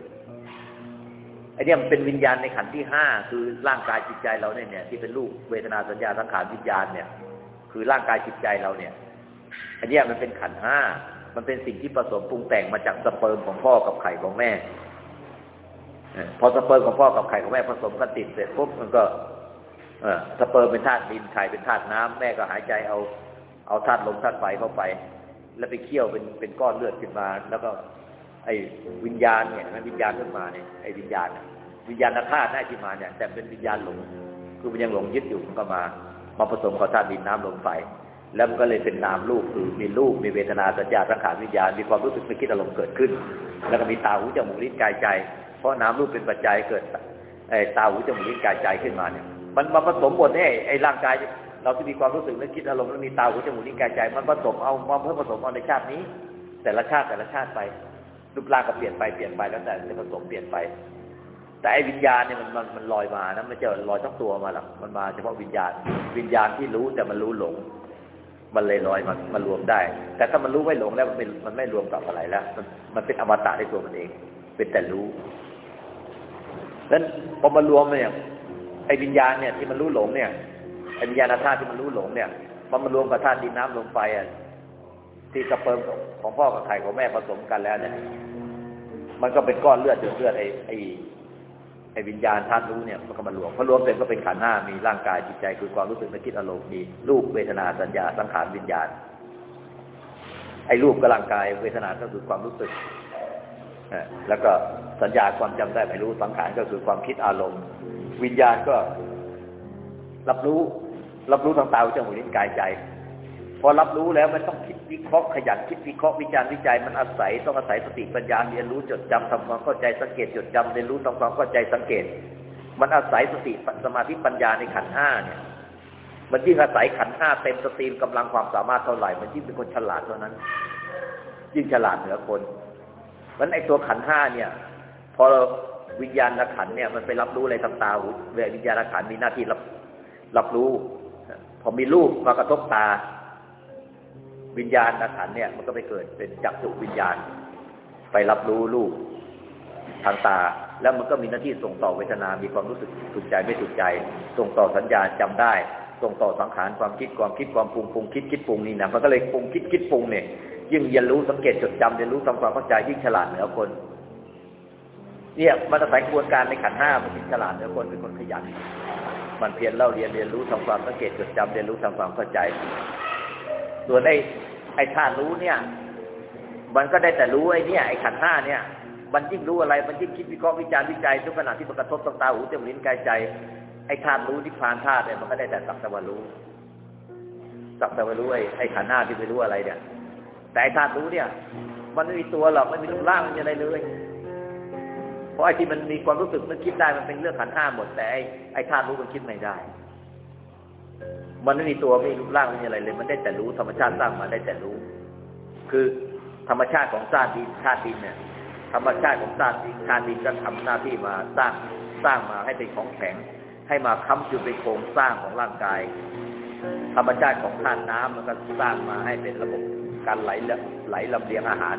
ไอ้นี่มันเป็นวิญญาณในขันที่ห้าคือร่างกายจิตใจเราเนี่ยที่เป็นรูปเวทนาสัญญาสังขารวิญญาณเนี่ย คือร่างกายจิตใจเราเนี่ย อันนี้มันเป็นขันห้า มันเป็นสิ่งที่ผสมปรุงแต่งมาจากสเปิร์มของพ่อกับไข่ของแม่ พอสเปิร์มของพ่อกับไข่ของแม่ผสมกันติดเสร็จปุ๊บมันก็สเปิร์มเป็นธาตุดินไข่เป็นธาตุน้ำแม่ก็หายใจเอาเอาธาตุลมธาตุไฟเข้าไป แล้วไปเคี่ยวเป็นเป็นก้อนเลือดขึ้นมา แล้วก็ ไอ้วิญญาณเนี่ยมันวิญญาณขึ้นมาเนี่ยไอ้วิญญาณวิญญาณธาตุได้ขึ้นมาเนี่ยแต่เป็นวิญญาณหลงคือมันยังหลงยึดอยู่มันก็มา มาผสมกับธาตุดินน้ำลมไฟ แล้วมันก็เลยเป็นนามรูปคือมีรูปมีเวทนาสัญญาสังขารวิญญาณมีความรู้สึกนึกคิดอารมณ์เกิดขึ้น แล้วก็มีตาหูจมูกลิ้นกายใจ เพราะนามรูปเป็นปัจจัยเกิดตาหูจมูกลิ้นกายใจขึ้นมาเนี่ยมันมาผสมบทให้ไอ้ร่างกายเราที่มีความรู้สึกนึกคิดอารมณ์แล้วมีตาหูจมูกลิ้นกายใจ มันผสมเอามาเพื่อผสมเอาในชาตินี้ แต่ละชาติแต่ละชาติไปรูปร่างก็เปลี่ยนไปเปลี่ยนไปแล้วแต่จะผสมเปลี่ยนไป แต่ไอ้วิญญาณเนี่ยมันมันมันลอยมานะไม่ใช่ลอยทั้งตัวมาหรอกมันมาเฉพาะวิญญาณ วิญญาณที่รู้แต่มันรู้หลง มันเลยลอยมันมารวมได้ แต่ถ้ามันรู้ไม่หลงแล้วมันเป็นมันไม่รวมกับอะไรแล้วมันมันเป็นอมตะในตัวมันเอง เป็นแต่รู้นั้นพอมารวมเนี่ยไอ้วิญญาณเนี่ยที่มันรู้หลงเนี่ยไอ้วิญญาณธาตุที่มันรู้หลงเนี่ยพอมันรวมกับธาตุดินน้ำลมไฟอะที่สเปิร์มของพ่อกับไข่ของแม่ผสมกันแล้วเนี่ย มันก็เป็นก้อนเลือดเดือดเลือดไอ้ไอ้ ไอ้วิญญาณธาตุรู้เนี่ยมันก็มารวมพอรวมเสร็จก็เป็นขันธ์ห้ามีร่างกายจิตใจ คือความรู้สึกนึกคิดอารมณ์มีรูปเวทนาสัญญาสังขารวิญญาณ ไอ้รูปกับร่างกายเวทนาก็คือความรู้สึกแล้วก็สัญญาความจำได้ไม่รู้สังขารก็คือความคิดอารมณ์ วิญญาณก็ รับรู้ รับรู้ทางตาหูจมูกลิ้นกายใจ พอรับรู้แล้วมันต้องคิด วิเคราะห์ขยันคิดวิเคราะห์วิจารณ์วิจัยมันอาศัยต้องอาศัยสติปัญญาเรียนรู้จดจำทำความเข้าใจสังเกตจดจำเรียนรู้ทำความเข้าใจสังเกต มันอาศัยสติสมาธิปัญญาในขันห้าเนี่ย มันยิ่งอาศัยขันห้าเต็มสตรีมกำลังความสามารถเท่าไหร่ มันยิ่งเป็นคนฉลาดเท่านั้น ยิ่งฉลาดเหนือคนมันไอตัวขันห้าเนี่ย พอวิญญาณขันเนี่ยมันไปรับรู้อะไรทางตาหูวิญญาณขันมีหน้าที่รับรับรู้ พอมีรูปมากระทบตา วิญญาณขันเนี่ยมันก็ไปเกิดเป็นจักรจุวิญญาณ ไปรับรู้รูปทางตา แล้วมันก็มีหน้าที่ส่งต่อเวทนา มีความรู้สึกถูกใจไม่ถูกใจ ส่งต่อสัญญาจำได้ ส่งต่อสังขารความคิดความคิดความปรุงปรุงคิดคิดปรุงนี่นะมันก็เลยปรุงคิดคิดปรุงเนี่ยยิ่งเรียนรู้สังเกตจดจำเรียนรู้ทำความเข้าใจยิ่งฉลาดเหนือคน เนี่ยมันอาศัยกระบวนการในขันห้ามันยิ่งฉลาดเหนือคนเป็นคนขยันมันเพียรเล่าเรียนเรียนรู้ทำความสังเกตจดจำเรียนรู้ทำความเข้าใจ ส่วนไอ้ไอ้ธาตุรู้เนี่ย มันก็ได้แต่รู้ไอ้เนี่ยไอ้ขันห้าเนี่ย มันยิ่งรู้อะไรมันยิ่งคิดวิเคราะห์วิจารณ์วิจัยทุกขณะที่มันกระทบตาหูจมูกลิ้นกายใจไอ้ธาตุรู้ที่พานธาตุเนี่ยมันก็ได้แต่สักแต่ว่ารู้สักแต่ว่ารู้ไอ้ไอ้ขันห้าที่ไปรู้อะไรเนี่ย แต่ไอ้ธาตุรู้เนี่ย มันไม่มีตัวหรอกไม่มีรูปร่างไม่มีอะไรเลยเพราะไอ้ที่มันมีความรู้สึกมันคิดได้มันเป็นเรื่องขันห้าหมดแต่ไอ้ไอ้ธาตุรู้มันคิดไม่ได้ มันไม่มีตัวไม่มีรูปร่างไม่มีอะไรเลย มันได้แต่รู้ธรรมชาติสร้างมาได้แต่รู้ คือธรรมชาติของธาตุดินธาตุดินเนี่ยธรรมชาติของธาตุดินธาตุดินก็ทำหน้าที่มาสร้างสร้างมาให้เป็นของแข็ง ให้มาค้ำจุดเป็นโครงสร้างของร่างกาย ธรรมชาติของธาตุน้ำมันก็สร้างมาให้เป็นระบบการไหลไหลลำเลียงอาหาร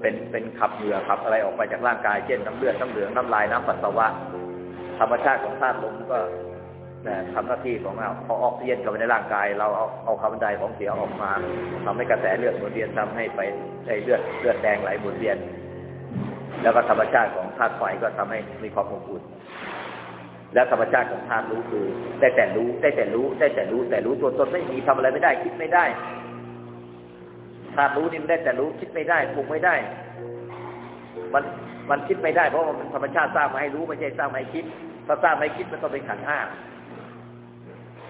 เป็นเป็นขับเหงื่อขับอะไรออกไปจากร่างกายเช่นน้ำเลือดน้ำเหลืองน้ำลายน้ำปัสสาวะ ธรรมชาติของธาตุลมก็ ทำหน้าที่ของเราพอออกซิเจนเข้าไปในร่างกาย เราเอาเอาคาร์บอนไดของเสียออกมาทำให้กระแสเลือดหมุนเวียนทำให้ไปได้เลือดเลือดแดงไหลหมุนเวียน แล้วก็ธรรมชาติของธาตุไฟก็ทำให้มีความอบอุ่นแล้วธรรมชาติของธาตุรู้คือได้แต่รู้ได้แต่รู้ได้แต่รู้ แต่รู้ตัวตนไม่มีทำอะไรไม่ได้ คิดไม่ได้ธาตุรู้นี่มันได้แต่รู้คิดไม่ได้ปรุงไม่ได้ มันมันคิดไม่ได้เพราะมันเป็นธรรมชาติสร้างมาให้รู้ไม่ใช่สร้างมาให้คิดถ้าสร้างมาให้คิดมันต้องเป็นขันห้า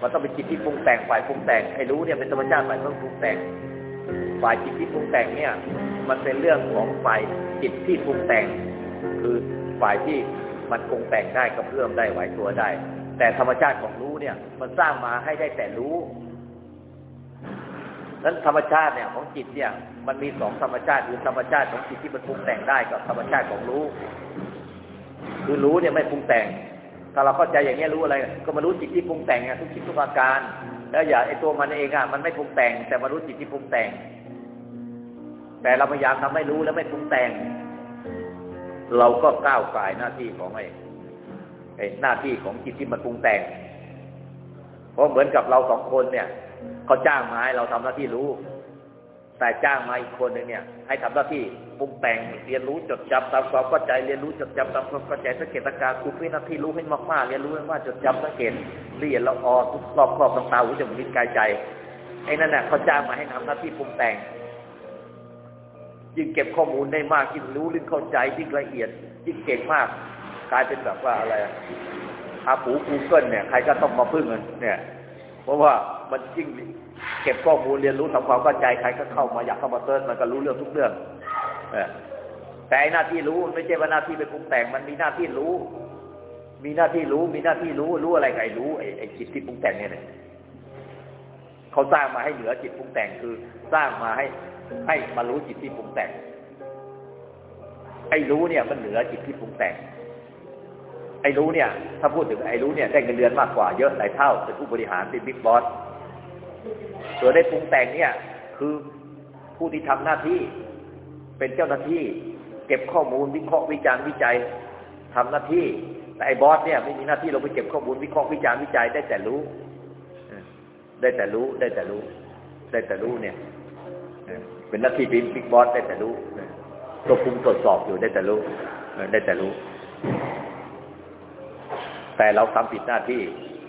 มันต้องเป็นจิตที่ปรุงแต่งฝ่ายปรุงแต่งให้รู้เนี่ยเป็นธรรมชาติฝ่ายต้องปรุงแต่ง ฝ่ายจิตที่ปรุงแต่งเนี่ย มันเป็นเรื่องของฝ่ายจิตที่ปรุงแต่ง คือฝ่ายที่มันปรุงแต่งได้กระเพื่อมได้ไหวตัวได้ แต่ธรรมชาติของรู้เนี่ย มันสร้างมาให้ได้แต่รู้นั้นธรรมชาติเนี่ยของจิตเนี่ย มันมีสองธรรมชาติคือธรรมชาติของจิตที่มันปรุงแต่งได้กับธรรมชาติของรู้ คือรู้เนี่ยไม่ปรุงแต่ง ถ้าเราเข้าใจอย่างนี้รู้อะไร ก็มารู้จิตที่ปรุงแต่งทุกคิดทุกอาการ แล้วอย่าไอตัวมันเองอะมันไม่ปรุงแต่ง แต่มารู้จิตที่ปรุงแต่ง แต่เราพยายามทำให้รู้แล้วไม่ปรุงแต่ง เราก็ก้าวกายหน้าที่ของไอ้ไอ้หน้าที่ของจิตที่มันปรุงแต่ง เพราะเหมือนกับเราสองคนเนี่ยเขาจ้างมาให้เราทำหน้าที่รู้ แต่จ้างมาอีกคนหนึ่งเนี่ย ให้ทำหน้าที่ปรุงแต่งเรียนรู้จดจำตามความเข้าใจเรียนรู้จดจำตามความเข้าใจสังเกตอาการคุณมีหน้าที่รู้ให้มากๆเรียนรู้ให้มากจดจำสังเกตละเรียนแล้วออทุกรอบครอบตาหูจมูกลิ้นกายใจไอ้นั่นน่ะเขาจ้างมาให้ทำหน้าที่ปรุงแต่งยิ่งเก็บข้อมูลได้มากยิ่งรู้ลึกเข้าใจยิ่งละเอียดยิ่งเก่งมาก กลายเป็นแบบว่าอะไรอากูเกิลเนี่ยใครก็ต้องมาพึ่งเนี่ย เพราะว่ามันยิ่งเก็บข้อมูลเรียนรู้ทำความเข้าใจใครก็เข้ามาอยากเข้ามาเติร์มันก็รู้เรื่องทุกเรื่องแต่หน้าที่รู้ไม่ใช่ว่าหน้าที่เป็นปรุงแต่งมันมีหน้าที่รู้ มีหน้าที่รู้ มีหน้าที่รู้รู้อะไรไงรู้ไอ้ไอ้จิตที่ปรุงแต่งเนี่ยเขาสร้างมาให้เหนือจิตปรุงแต่งคือสร้างมาให้ให้มารู้จิตที่ปรุงแต่งไอ้รู้เนี่ยมันเหนือจิตที่ปรุงแต่ง ไอ้รู้เนี่ย ถ้าพูดถึงไอ้รู้เนี่ยได้เงินเดือนมากกว่าเยอะหลายเท่าเป็นผู้บริหารเป็นบิ๊กบอสส่วนได้ปรุงแต่งเนี่ย คือผู้ที่ทำหน้าที่ เป็นเจ้าหน้าที่ เก็บข้อมูลวิเคราะห์วิจารณ์วิจัยทำหน้าที่ แต่ไอ้บอสเนี่ยไม่มีหน้าที่ลงไปเก็บข้อมูลวิเคราะห์วิจารณ์วิจัยได้แต่รู้ได้แต่รู้ได้แต่รู้ ได้แต่รู้เนี่ยเป็นหน้าที่บิ๊กบิ๊กบอสได้แต่รู้ควบคุมตรวจสอบอยู่ได้แต่รู้ได้แต่รู้ แต่เราทำผิดหน้าที่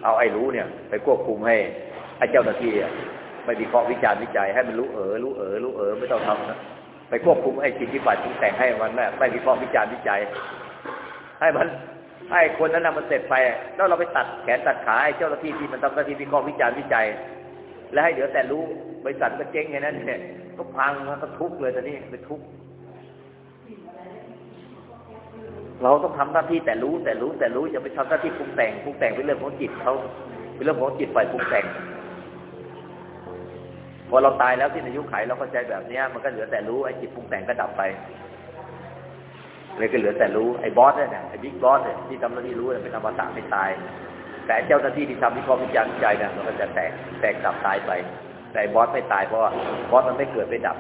เอาไอ้รู้เนี่ย ไปควบคุมให้ไอ้เจ้าหน้าที่ไม่วิเคราะห์วิจารณ์วิจัยให้มันรู้เออรู้เออรู้เออไม่ต้องทำนะไปควบคุมไอ้จิตที่ฝ่ายปรุงแต่งให้มันไม่ไม่วิเคราะห์วิจารณ์วิจัย ให้มันให้คนนั้นนะมันเสร็จไป แล้วเราไปตัดแขนตัดขาไอ้เจ้าหน้าที่ที่มันทำหน้าที่วิเคราะห์วิจารณ์วิจัย และให้เหลือแต่รู้บริษัทก็เจ๊งแค่นั้นเนี่ยก็พังก็ทุกข์เลยตอนนี้ไปทุกข์ เราต้องทำหน้าที่แต่รู้แต่รู้แต่รู้อย่าไปทำหน้าที่ปรุงแต่งปรุงแต่งเป็นเรื่องของจิตเขาเป็นเรื่องของจิตฝ่ายปรุงแต่งพอเราตายแล้วที่อายุไขเราเข้าใจแบบเนี้ยมันก็เหลือแต่รู้ไอ้จิตปรุงแต่งก็ดับไปเลยก็เหลือแต่รู้ไอ้บอสเนี่ยไอ้บิ๊กบอสเนี่ยที่ทำหน้าที่รู้เนี่ยเป็นอมตะไม่ตาย แต่เจ้าหน้าที่ที่ทำวิเคราะห์วิจารณ์วิจัยเนี่ยมันก็จะแตกแตกดับตายไป แต่บอสไม่ตายเพราะว่าบอสมันไม่เกิดไม่ดับ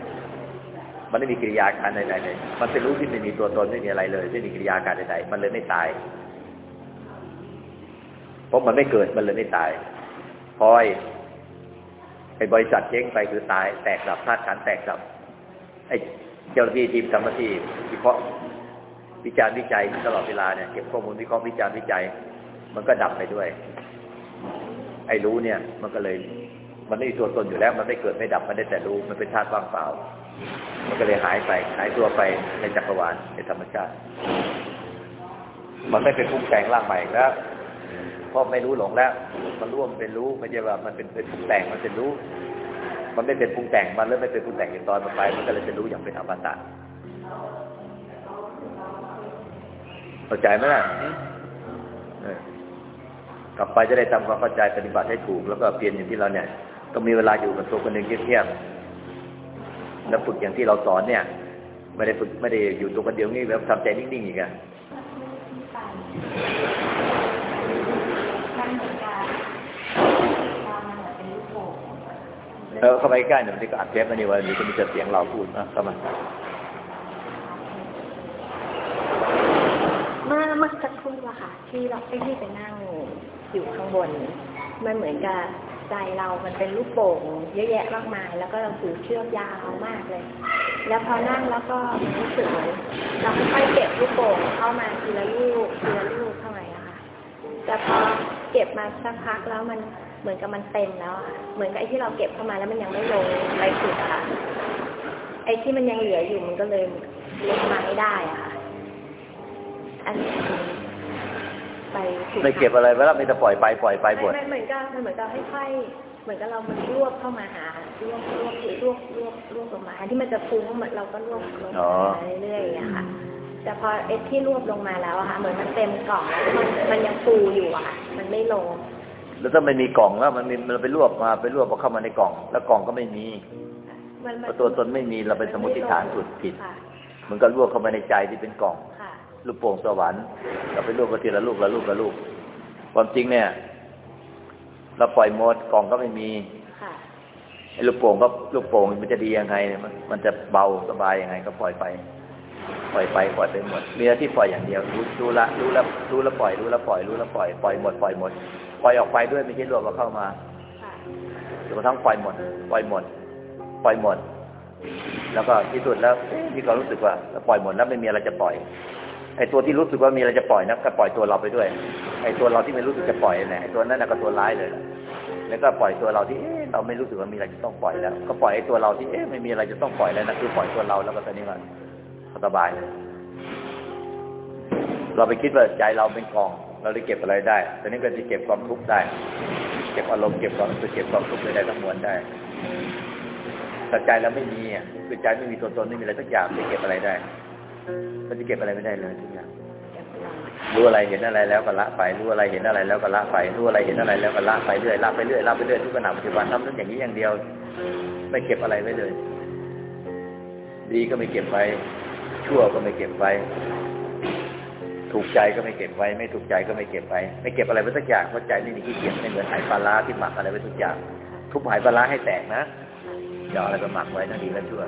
มันไม่มีกิริยาการใดๆเลย มันเป็นรู้ที่ไม่มีตัวตนไม่มีอะไรเลย ไม่มีกิริยาการใดๆ มันเลยไม่ตาย เพราะมันไม่เกิดมันเลยไม่ตายพอยไอ้บริษัทเจ๊งไปคือตาย แตกดับธาตุขันแตกดับ ไอ้เจ้าหน้าที่ทีมทำหน้าที่วิเคราะห์วิจารณ์วิจัยตลอดเวลาเนี่ยเก็บข้อมูลวิเคราะห์วิจารณ์วิจัย มันก็ดับไปด้วย ไอ้รู้เนี่ย มันก็เลย มันไม่มีตัวตนอยู่แล้ว มันไม่เกิดไม่ดับมันได้แต่รู้มันเป็นธาตุว่างเปล่า มันก็เลยหายไป หายตัวไปในจักรวาลในธรรมชาติ มันไม่เป็นปรุงแต่งร่างใหม่แล้วเพราะไม่รู้หลงแล้ว มันร่วมเป็นรู้ไม่ใช่ว่ามันเป็นเป็นปรุงแต่งมันเป็นรู้ มันไม่เป็นปรุงแต่งมันเริ่มไม่เป็นปรุงแต่งในตอนมันไป มันก็เลยจะรู้อย่างเป็นอมตะเข้าใจไหมล่ะกลับไปจะได้ทำความเข้าใจปฏิบัติให้ถูก แล้วก็เปลี่ยนอย่างที่เราเนี่ย ก็มีเวลาอยู่กับตัวคนหนึ่งเทียบๆ แล้วฝึกอย่างที่เราสอนเนี่ย ไม่ได้ฝึกไม่ได้อยู่ตัวคนเดียวนี่แบบทำใจนิ่งๆอีกอะเออเข้าไปใกล้หน่อยมันจะก็อัดเทปมานี่ว่านี่ก็มีเสียงเราพูดนะเข้ามาเมื่อเมื่อสักครู่อะค่ะ ที่เราไอ้ที่ไปนั่งอยู่ข้างบนมันเหมือนกับ ใจเรามันเป็นลูกโป่งเยอะแยะมากมาย แล้วก็เราถือเชือกยาวมากเลย แล้วพอนั่งแล้วก็มันรู้สึกเราค่อยๆเก็บลูกโป่งเข้ามาทีละลูกทีละลูกเข้ามาอะค่ะแต่พอเก็บมาสักพักแล้วมันเหมือนกับมันเต็มแล้วอะค่ะเหมือนกับไอ้ที่เราเก็บเข้ามาแล้วมันยังไม่ลงไปสุดอะค่ะ ไอ้ที่มันยังเหลืออยู่มันก็เลยลงมาไม่ได้อะค่ะ อันนี้ ไปถูกไม่เก็บอะไรไว้แล้วไม่จะปล่อยไปปล่อยไปบทไม่ไม่เหมือนกับมันเหมือนกับค่อยๆเหมือนกับเรามันรวบเข้ามาหารวบรวบรวบรวบรวบลงมาอันที่มันจะฟุ้งเหมือนเราก็รวบลงอ๋อมาเรื่อยๆอย่างเงี้ยค่ะแต่พอเอสที่รวบลงมาแล้วอะค่ะ เหมือนมันเต็มกล่องแล้วมันมันยังฟูอยู่อะค่ะ มันไม่ลง แล้วถ้าไม่มีกล่องแล้วมันมีมันไปรวบมาไปรวบเอาเข้ามาในกล่อง แล้วกล่องก็ไม่มีมันเพราะตัวตนไม่มีเราเป็นสมมติฐานสุดผิดค่ะมันก็รวบเข้ามาในใจที่เป็นกล่องค่ะ ลูกโป่งสวรรค์เราไปรวบกันทีละลูกละลูกละลูก ความจริงเนี่ย เราปล่อยหมดกล่องก็ไม่มีค่ะไอ้ลูกโป่งก็ลูกโป่งมันจะดียังไงเนี่ยมันมันจะเบาสบายยังไง ก็ปล่อยไป ปล่อยไปปล่อยไปหมดมีหน้าที่ปล่อยอย่างเดียวรู้รู้ละรู้ละรู้ละปล่อยรู้ละปล่อยรู้ละปล่อยปล่อยหมดปล่อยหมดปล่อยออกไปด้วยไม่ใช่รวบเอาเข้ามาค่ะจนกระทั่งปล่อยหมด ปล่อยหมด ปล่อยหมด แล้วก็ที่สุดแล้วเอ๊ะมีความรู้สึกว่าปล่อยหมดแล้วไม่มีอะไรจะปล่อย ไอ้ตัวที่รู้สึกว่ามีอะไรจะปล่อยนะก็ปล่อยตัวเราไปด้วย ไอ้ตัวเราที่ไม่รู้สึกจะปล่อยเนี่ยไอ้ตัวนั้นน่ะก็ตัวร้ายเลย แล้วก็ปล่อยตัวเราที่เอ๊ะเราไม่รู้สึกว่ามีอะไรจะต้องปล่อยแล้ว ก็ปล่อยไอ้ตัวเราที่เอ๊ะไม่มีอะไรจะต้องปล่อยแล้วนะคือปล่อยตัวเราแล้วก็ตอนนี้มันสบายเลยเราไปคิดว่าใจเราเป็นกอง เราได้เก็บอะไรได้ ตอนนี้ก็จะเก็บความทุกข์ได้ เก็บอารมณ์เก็บความรู้สึกเก็บความทุกข์ได้ทั้งมวลได้แต่ใจเราไม่มีอะคือใจไม่มีตัวตนไม่มีอะไรสักอย่างจะเก็บอะไรได้ มันจะเก็บอะไรไม่ได้เลยทุกอย่างรู้อะไรเห็นอะไรแล้วก็ละไปรู้อะไรเห็นอะไรแล้วก็ละไปรู้อะไรเห็นอะไรแล้วก็ละไปเรื่อยละไปเรื่อยละไปเรื่อยทุกขณะปัจจุบันทำนั้นอย่างนี้อย่างเดียว ไม่เก็บอะไรไว้เลย ดีก็ไม่เก็บไว้ ชั่วก็ไม่เก็บไว้ ถูกใจก็ไม่เก็บไว้ ไม่ถูกใจก็ไม่เก็บไว้ ไม่เก็บอะไรไว้สักอย่างเพราะใจไม่มีที่เก็บไม่เหมือนไหปลาร้าที่หมักอะไรไว้ทุกอย่าง ทุบไหปลาร้าให้แตกนะอย่าอะไรไปหมักไว้นะดีและชั่ว